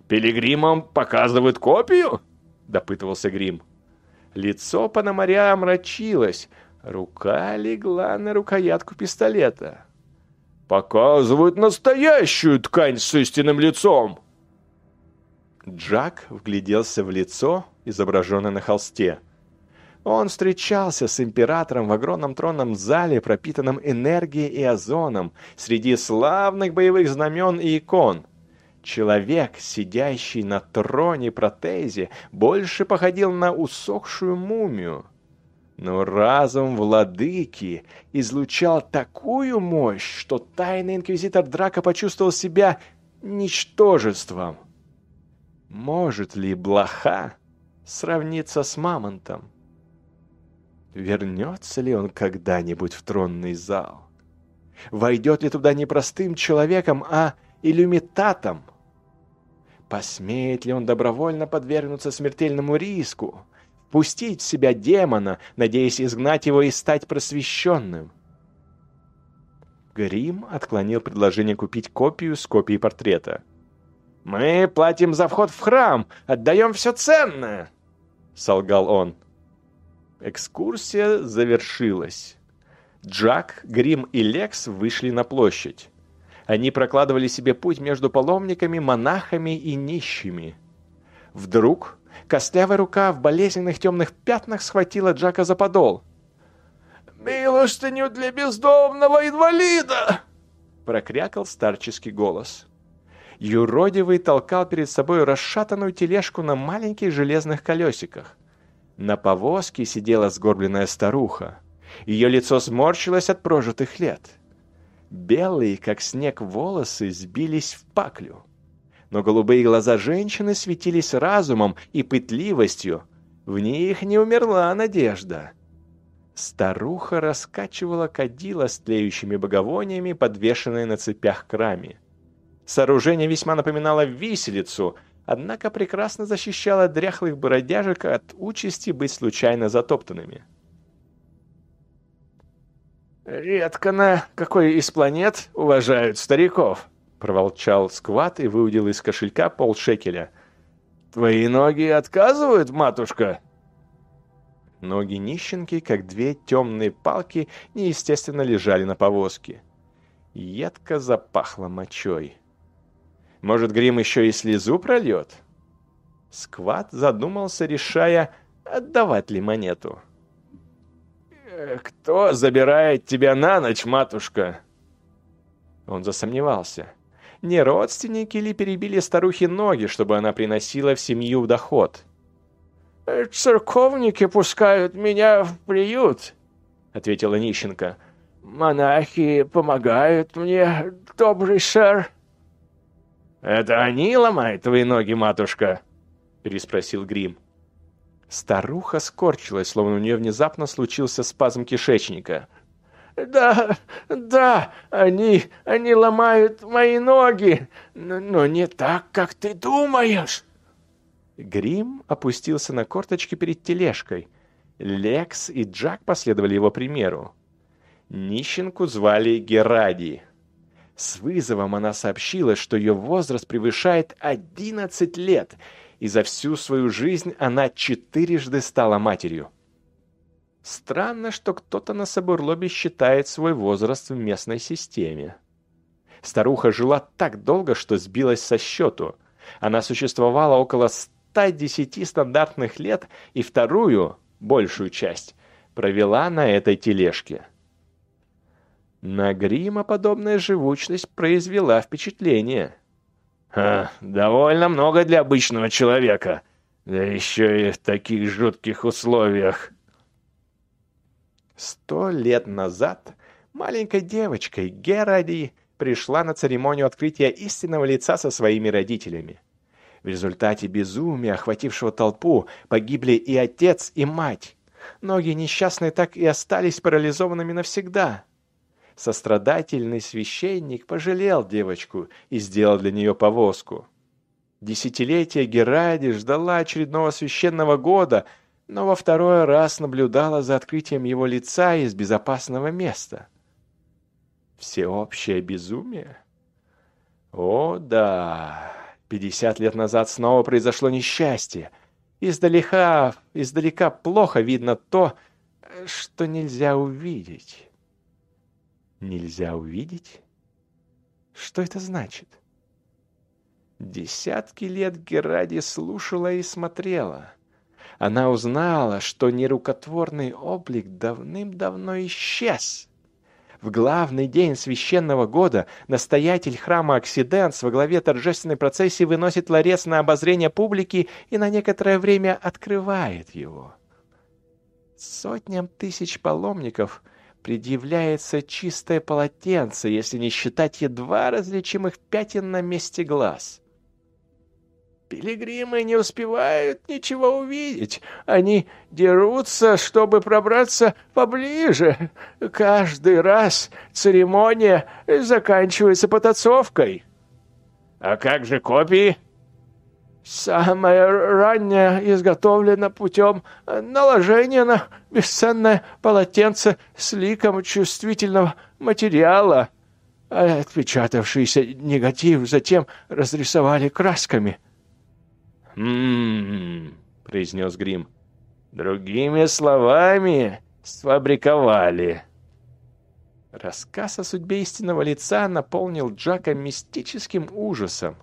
«Пилигримам показывают копию?» — допытывался Грим. Лицо Пономаря омрачилось, рука легла на рукоятку пистолета. «Показывают настоящую ткань с истинным лицом!» Джак вгляделся в лицо, изображенное на холсте. Он встречался с императором в огромном тронном зале, пропитанном энергией и озоном, среди славных боевых знамен и икон. Человек, сидящий на троне протезе, больше походил на усохшую мумию. Но разум владыки излучал такую мощь, что тайный инквизитор Драка почувствовал себя ничтожеством. Может ли блоха сравниться с мамонтом? Вернется ли он когда-нибудь в тронный зал? Войдет ли туда не простым человеком, а иллюмитатом? Посмеет ли он добровольно подвергнуться смертельному риску? Пустить в себя демона, надеясь изгнать его и стать просвещенным? Грим отклонил предложение купить копию с копией портрета. «Мы платим за вход в храм, отдаем все ценное!» — солгал он. Экскурсия завершилась. Джак, Грим и Лекс вышли на площадь. Они прокладывали себе путь между паломниками, монахами и нищими. Вдруг костлявая рука в болезненных темных пятнах схватила Джака за подол. «Милостыню для бездомного инвалида!» прокрякал старческий голос. Юродивый толкал перед собой расшатанную тележку на маленьких железных колесиках. На повозке сидела сгорбленная старуха. Ее лицо сморщилось от прожитых лет. Белые, как снег, волосы сбились в паклю. Но голубые глаза женщины светились разумом и пытливостью. В них не умерла надежда. Старуха раскачивала кадила с тлеющими боговониями, подвешенные на цепях к раме. Сооружение весьма напоминало виселицу, однако прекрасно защищало дряхлых бродяжек от участи быть случайно затоптанными. «Редко на какой из планет уважают стариков», — проволчал Скват и выудил из кошелька полшекеля. «Твои ноги отказывают, матушка?» Ноги нищенки, как две темные палки, неестественно лежали на повозке. Едко запахло мочой. Может, грим еще и слезу прольет? Скват задумался, решая, отдавать ли монету. «Кто забирает тебя на ночь, матушка?» Он засомневался. Не родственники ли перебили старухе ноги, чтобы она приносила в семью доход? «Церковники пускают меня в приют», — ответила нищенка. «Монахи помогают мне, добрый сэр». «Это они ломают твои ноги, матушка?» — переспросил Грим. Старуха скорчилась, словно у нее внезапно случился спазм кишечника. «Да, да, они, они ломают мои ноги, но, но не так, как ты думаешь!» Грим опустился на корточки перед тележкой. Лекс и Джак последовали его примеру. Нищенку звали Геради. С вызовом она сообщила, что ее возраст превышает 11 лет — и за всю свою жизнь она четырежды стала матерью. Странно, что кто-то на Сабурлобе считает свой возраст в местной системе. Старуха жила так долго, что сбилась со счету. Она существовала около 110 стандартных лет и вторую, большую часть, провела на этой тележке. На Грима подобная живучность произвела впечатление – Ха, довольно много для обычного человека. Да еще и в таких жутких условиях. Сто лет назад маленькой девочкой Геради пришла на церемонию открытия истинного лица со своими родителями. В результате безумия, охватившего толпу, погибли и отец, и мать. Ноги несчастные так и остались парализованными навсегда. Сострадательный священник пожалел девочку и сделал для нее повозку. Десятилетия Геради ждала очередного священного года, но во второй раз наблюдала за открытием его лица из безопасного места. Всеобщее безумие? О, да, пятьдесят лет назад снова произошло несчастье. Издалека, издалека плохо видно то, что нельзя увидеть. Нельзя увидеть? Что это значит? Десятки лет Геради слушала и смотрела. Она узнала, что нерукотворный облик давным-давно исчез. В главный день священного года настоятель храма Оксиденс во главе торжественной процессии выносит ларец на обозрение публики и на некоторое время открывает его. Сотням тысяч паломников – предъявляется чистое полотенце, если не считать едва различимых пятен на месте глаз. Пилигримы не успевают ничего увидеть. Они дерутся, чтобы пробраться поближе. Каждый раз церемония заканчивается потасовкой. А как же копии? Самое раннее изготовлено путем наложения на бесценное полотенце с ликом чувствительного материала. Отпечатавшийся негатив затем разрисовали красками. «М-м-м», произнес Грим. «Другими словами, сфабриковали». Рассказ о судьбе истинного лица наполнил Джака мистическим ужасом.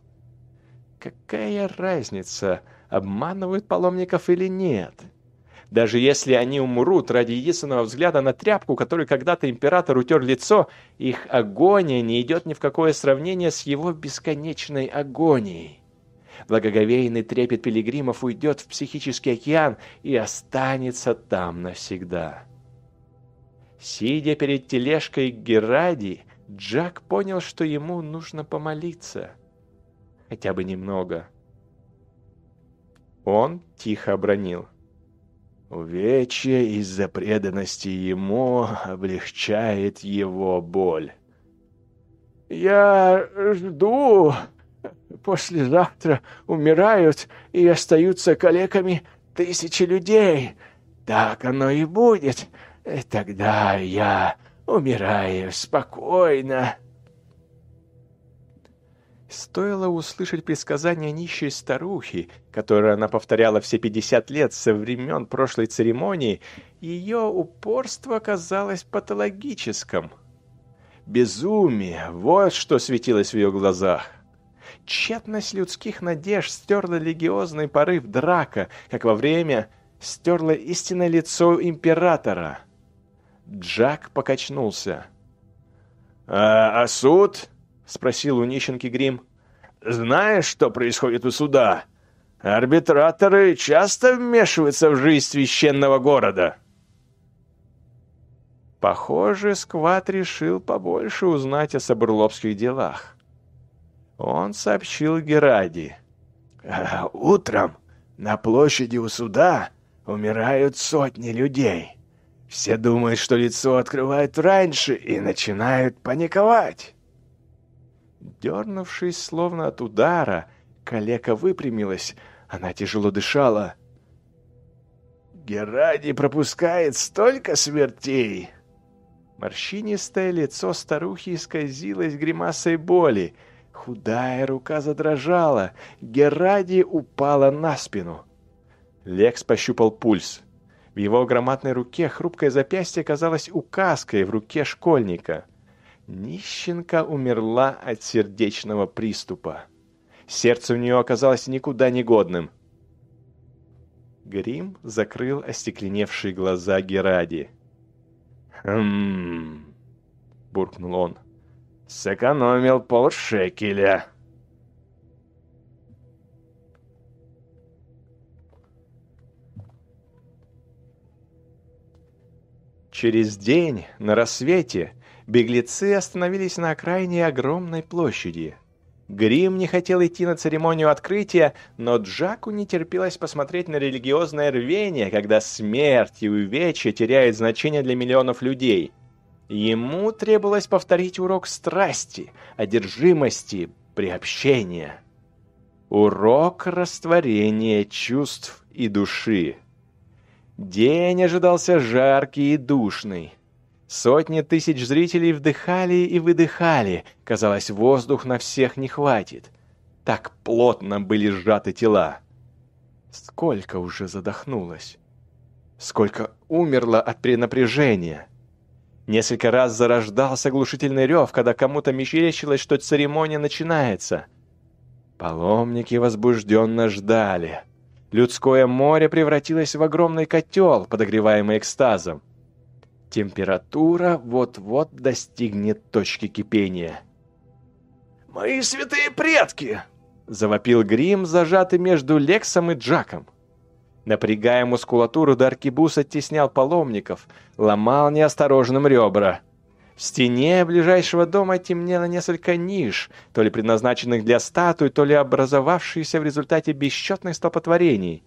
Какая разница, обманывают паломников или нет? Даже если они умрут ради единственного взгляда на тряпку, которой когда-то император утер лицо, их агония не идет ни в какое сравнение с его бесконечной агонией. Благоговейный трепет пилигримов уйдет в психический океан и останется там навсегда. Сидя перед тележкой Геради, Джак понял, что ему нужно помолиться – хотя бы немного. Он тихо обронил. Увечье из-за преданности ему облегчает его боль. «Я жду. Послезавтра умирают и остаются калеками тысячи людей. Так оно и будет. Тогда я умираю спокойно». Стоило услышать предсказание нищей старухи, которое она повторяла все 50 лет со времен прошлой церемонии, ее упорство казалось патологическим. Безумие, вот что светилось в ее глазах. Тщетность людских надежд стерла религиозный порыв драка, как во время стерла истинное лицо императора. Джак покачнулся. «А, а суд?» — спросил у нищенки Грим. «Знаешь, что происходит у суда? Арбитраторы часто вмешиваются в жизнь священного города». Похоже, Скват решил побольше узнать о Сабурловских делах. Он сообщил Геради. «А, «Утром на площади у суда умирают сотни людей. Все думают, что лицо открывают раньше и начинают паниковать. Дернувшись, словно от удара, калека выпрямилась. Она тяжело дышала. «Геради пропускает столько смертей!» Морщинистое лицо старухи исказилось гримасой боли. Худая рука задрожала. Геради упала на спину. Лекс пощупал пульс. В его громадной руке хрупкое запястье казалось указкой в руке школьника. Нищенка умерла от сердечного приступа. Сердце у нее оказалось никуда не годным. Грим закрыл остекленевшие глаза Геради. «Хм...» — буркнул он. «Сэкономил полшекеля». Через день, на рассвете, беглецы остановились на окраине огромной площади. Грим не хотел идти на церемонию открытия, но Джаку не терпелось посмотреть на религиозное рвение, когда смерть и увечья теряют значение для миллионов людей. Ему требовалось повторить урок страсти, одержимости, приобщения. Урок растворения чувств и души. День ожидался жаркий и душный. Сотни тысяч зрителей вдыхали и выдыхали. Казалось, воздух на всех не хватит. Так плотно были сжаты тела. Сколько уже задохнулось? Сколько умерло от перенапряжения? Несколько раз зарождался глушительный рев, когда кому-то мерещилось, что церемония начинается. Паломники возбужденно ждали. Людское море превратилось в огромный котел, подогреваемый экстазом. Температура вот-вот достигнет точки кипения. «Мои святые предки!» — завопил Грим, зажатый между Лексом и Джаком. Напрягая мускулатуру, Даркибус оттеснял паломников, ломал неосторожным ребра. В стене ближайшего дома темнело несколько ниш, то ли предназначенных для статуй, то ли образовавшиеся в результате бесчетных столпотворений.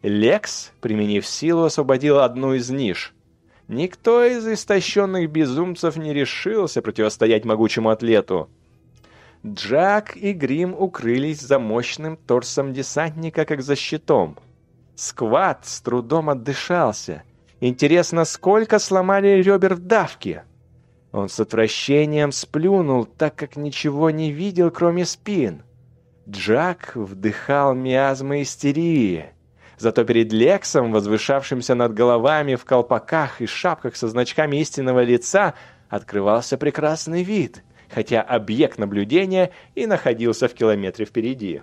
Лекс, применив силу, освободил одну из ниш. Никто из истощенных безумцев не решился противостоять могучему атлету. Джак и Грим укрылись за мощным торсом десантника, как за щитом. Скват с трудом отдышался. Интересно, сколько сломали ребер в давке? Он с отвращением сплюнул, так как ничего не видел, кроме спин. Джак вдыхал миазмы истерии. Зато перед Лексом, возвышавшимся над головами в колпаках и шапках со значками истинного лица, открывался прекрасный вид, хотя объект наблюдения и находился в километре впереди.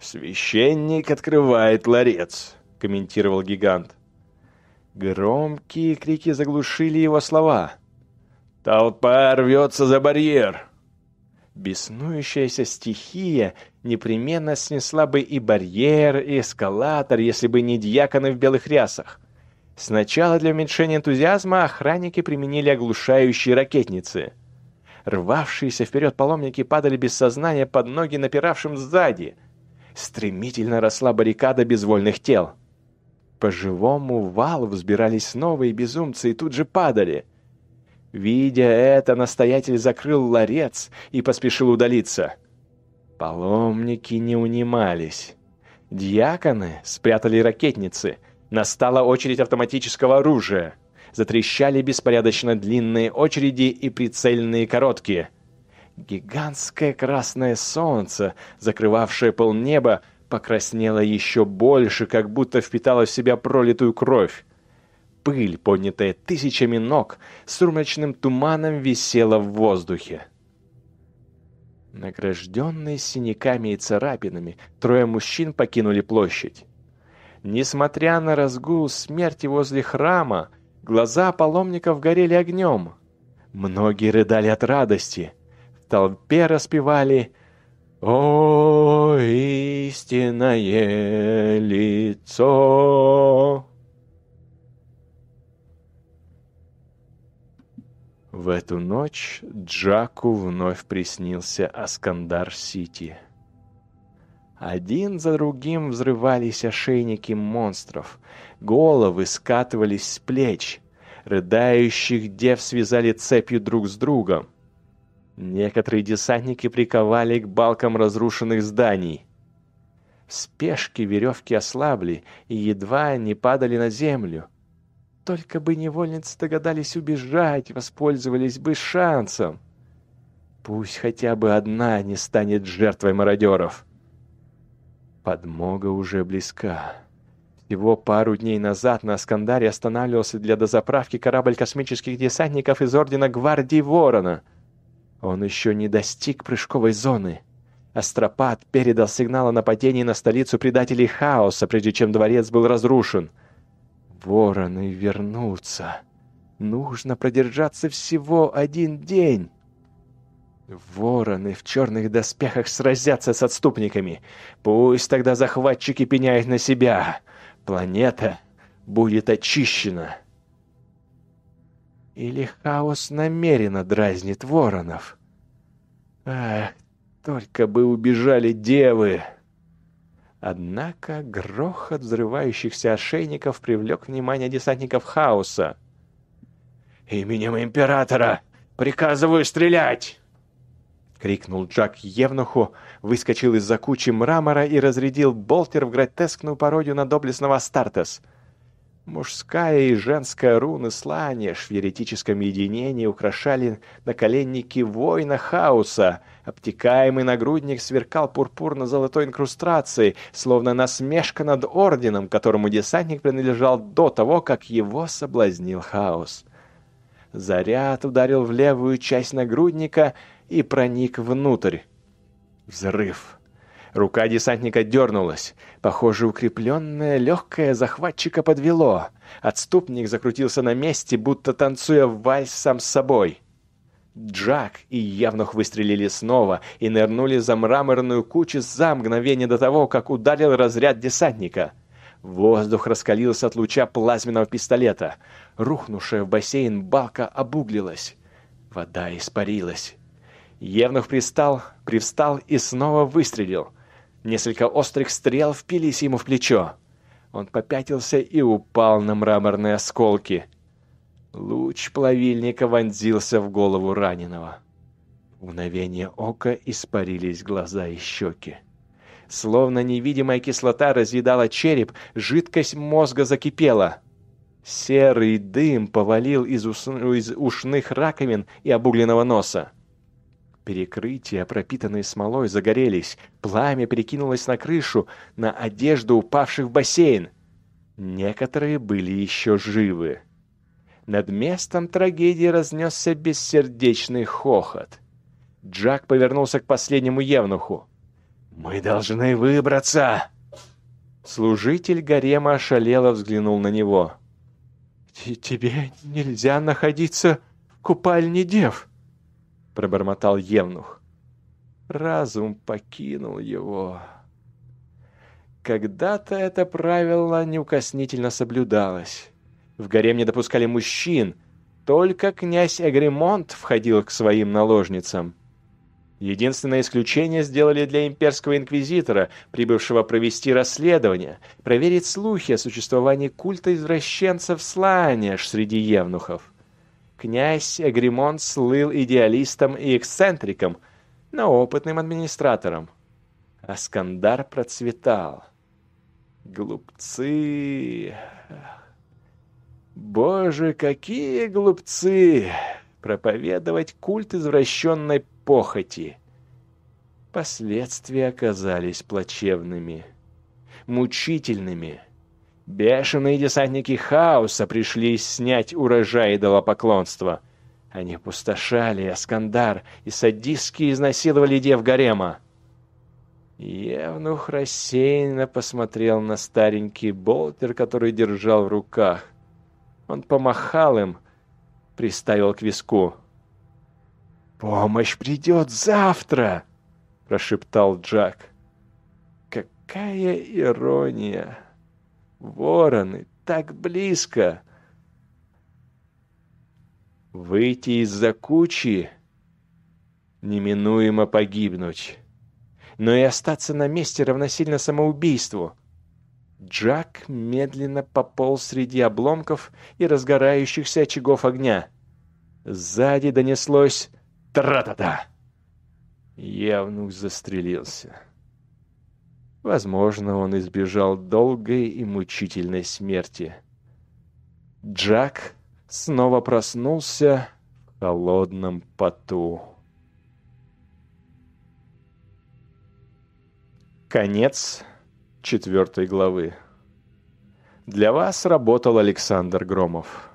«Священник открывает ларец», — комментировал гигант. Громкие крики заглушили его слова. «Толпа рвется за барьер!» Беснующаяся стихия непременно снесла бы и барьер, и эскалатор, если бы не дьяконы в белых рясах. Сначала для уменьшения энтузиазма охранники применили оглушающие ракетницы. Рвавшиеся вперед паломники падали без сознания под ноги напиравшим сзади. Стремительно росла баррикада безвольных тел. По живому валу взбирались новые безумцы и тут же падали. Видя это, настоятель закрыл ларец и поспешил удалиться. Паломники не унимались. Дьяконы спрятали ракетницы. Настала очередь автоматического оружия. Затрещали беспорядочно длинные очереди и прицельные короткие. Гигантское красное солнце, закрывавшее полнеба, покраснела еще больше, как будто впитала в себя пролитую кровь. Пыль, поднятая тысячами ног, с сумрачным туманом висела в воздухе. Награжденные синяками и царапинами, трое мужчин покинули площадь. Несмотря на разгул смерти возле храма, глаза паломников горели огнем. Многие рыдали от радости. В толпе распевали о, истинное лицо! В эту ночь Джаку вновь приснился Аскандар-Сити. Один за другим взрывались ошейники монстров, головы скатывались с плеч, рыдающих дев связали цепью друг с другом. Некоторые десантники приковали к балкам разрушенных зданий. В спешке веревки ослабли и едва не падали на землю. Только бы невольницы догадались убежать, воспользовались бы шансом. Пусть хотя бы одна не станет жертвой мародеров. Подмога уже близка. Всего пару дней назад на Аскандаре останавливался для дозаправки корабль космических десантников из Ордена Гвардии Ворона — он еще не достиг прыжковой зоны. Астропат передал сигнал о нападении на столицу предателей хаоса, прежде чем дворец был разрушен. Вороны вернутся. Нужно продержаться всего один день. Вороны в черных доспехах сразятся с отступниками. Пусть тогда захватчики пеняют на себя. Планета будет очищена. Или хаос намеренно дразнит воронов? Ах, только бы убежали девы! Однако грохот взрывающихся ошейников привлек внимание десантников хаоса. «Именем Императора приказываю стрелять!» — крикнул Джак Евнуху, выскочил из-за кучи мрамора и разрядил болтер в гротескную пародию на доблестного Астартес — Мужская и женская руны Сланеш в еретическом единении украшали наколенники воина хаоса. Обтекаемый нагрудник сверкал пурпурно-золотой инкрустрацией, словно насмешка над орденом, которому десантник принадлежал до того, как его соблазнил хаос. Заряд ударил в левую часть нагрудника и проник внутрь. Взрыв. Рука десантника дернулась. Похоже, укрепленное легкое захватчика подвело. Отступник закрутился на месте, будто танцуя вальс сам с собой. Джак и Явнух выстрелили снова и нырнули за мраморную кучу за мгновение до того, как ударил разряд десантника. Воздух раскалился от луча плазменного пистолета. Рухнувшая в бассейн балка обуглилась. Вода испарилась. Евнух пристал, привстал и снова выстрелил. Несколько острых стрел впились ему в плечо. Он попятился и упал на мраморные осколки. Луч плавильника вонзился в голову раненого. В мгновение ока испарились глаза и щеки. Словно невидимая кислота разъедала череп, жидкость мозга закипела. Серый дым повалил из, ус... из ушных раковин и обугленного носа. Перекрытия, пропитанные смолой, загорелись. Пламя перекинулось на крышу, на одежду упавших в бассейн. Некоторые были еще живы. Над местом трагедии разнесся бессердечный хохот. Джак повернулся к последнему евнуху. «Мы должны выбраться!» Служитель гарема ошалело взглянул на него. «Тебе нельзя находиться в купальне дев!» Пробормотал Евнух. Разум покинул его. Когда-то это правило неукоснительно соблюдалось. В гарем не допускали мужчин, только князь Эгремонт входил к своим наложницам. Единственное исключение сделали для имперского инквизитора, прибывшего провести расследование, проверить слухи о существовании культа извращенцев Сланеж среди евнухов. Князь Эгремонт слыл идеалистом и эксцентриком, но опытным администратором. Аскандар процветал. Глупцы... Боже, какие глупцы! Проповедовать культ извращенной похоти. Последствия оказались плачевными, мучительными. Бешеные десантники хаоса пришли снять урожай идолопоклонства. Они пустошали Аскандар и садистски изнасиловали дев гарема. Евнух рассеянно посмотрел на старенький болтер, который держал в руках. Он помахал им, приставил к виску. «Помощь придет завтра!» — прошептал Джак. «Какая ирония! Вороны так близко!» Выйти из-за кучи — неминуемо погибнуть. Но и остаться на месте равносильно самоубийству. Джак медленно пополз среди обломков и разгорающихся очагов огня. Сзади донеслось Тра-та-та! Явнух застрелился. Возможно, он избежал долгой и мучительной смерти. Джак снова проснулся в холодном поту. Конец четвертой главы. Для вас работал Александр Громов.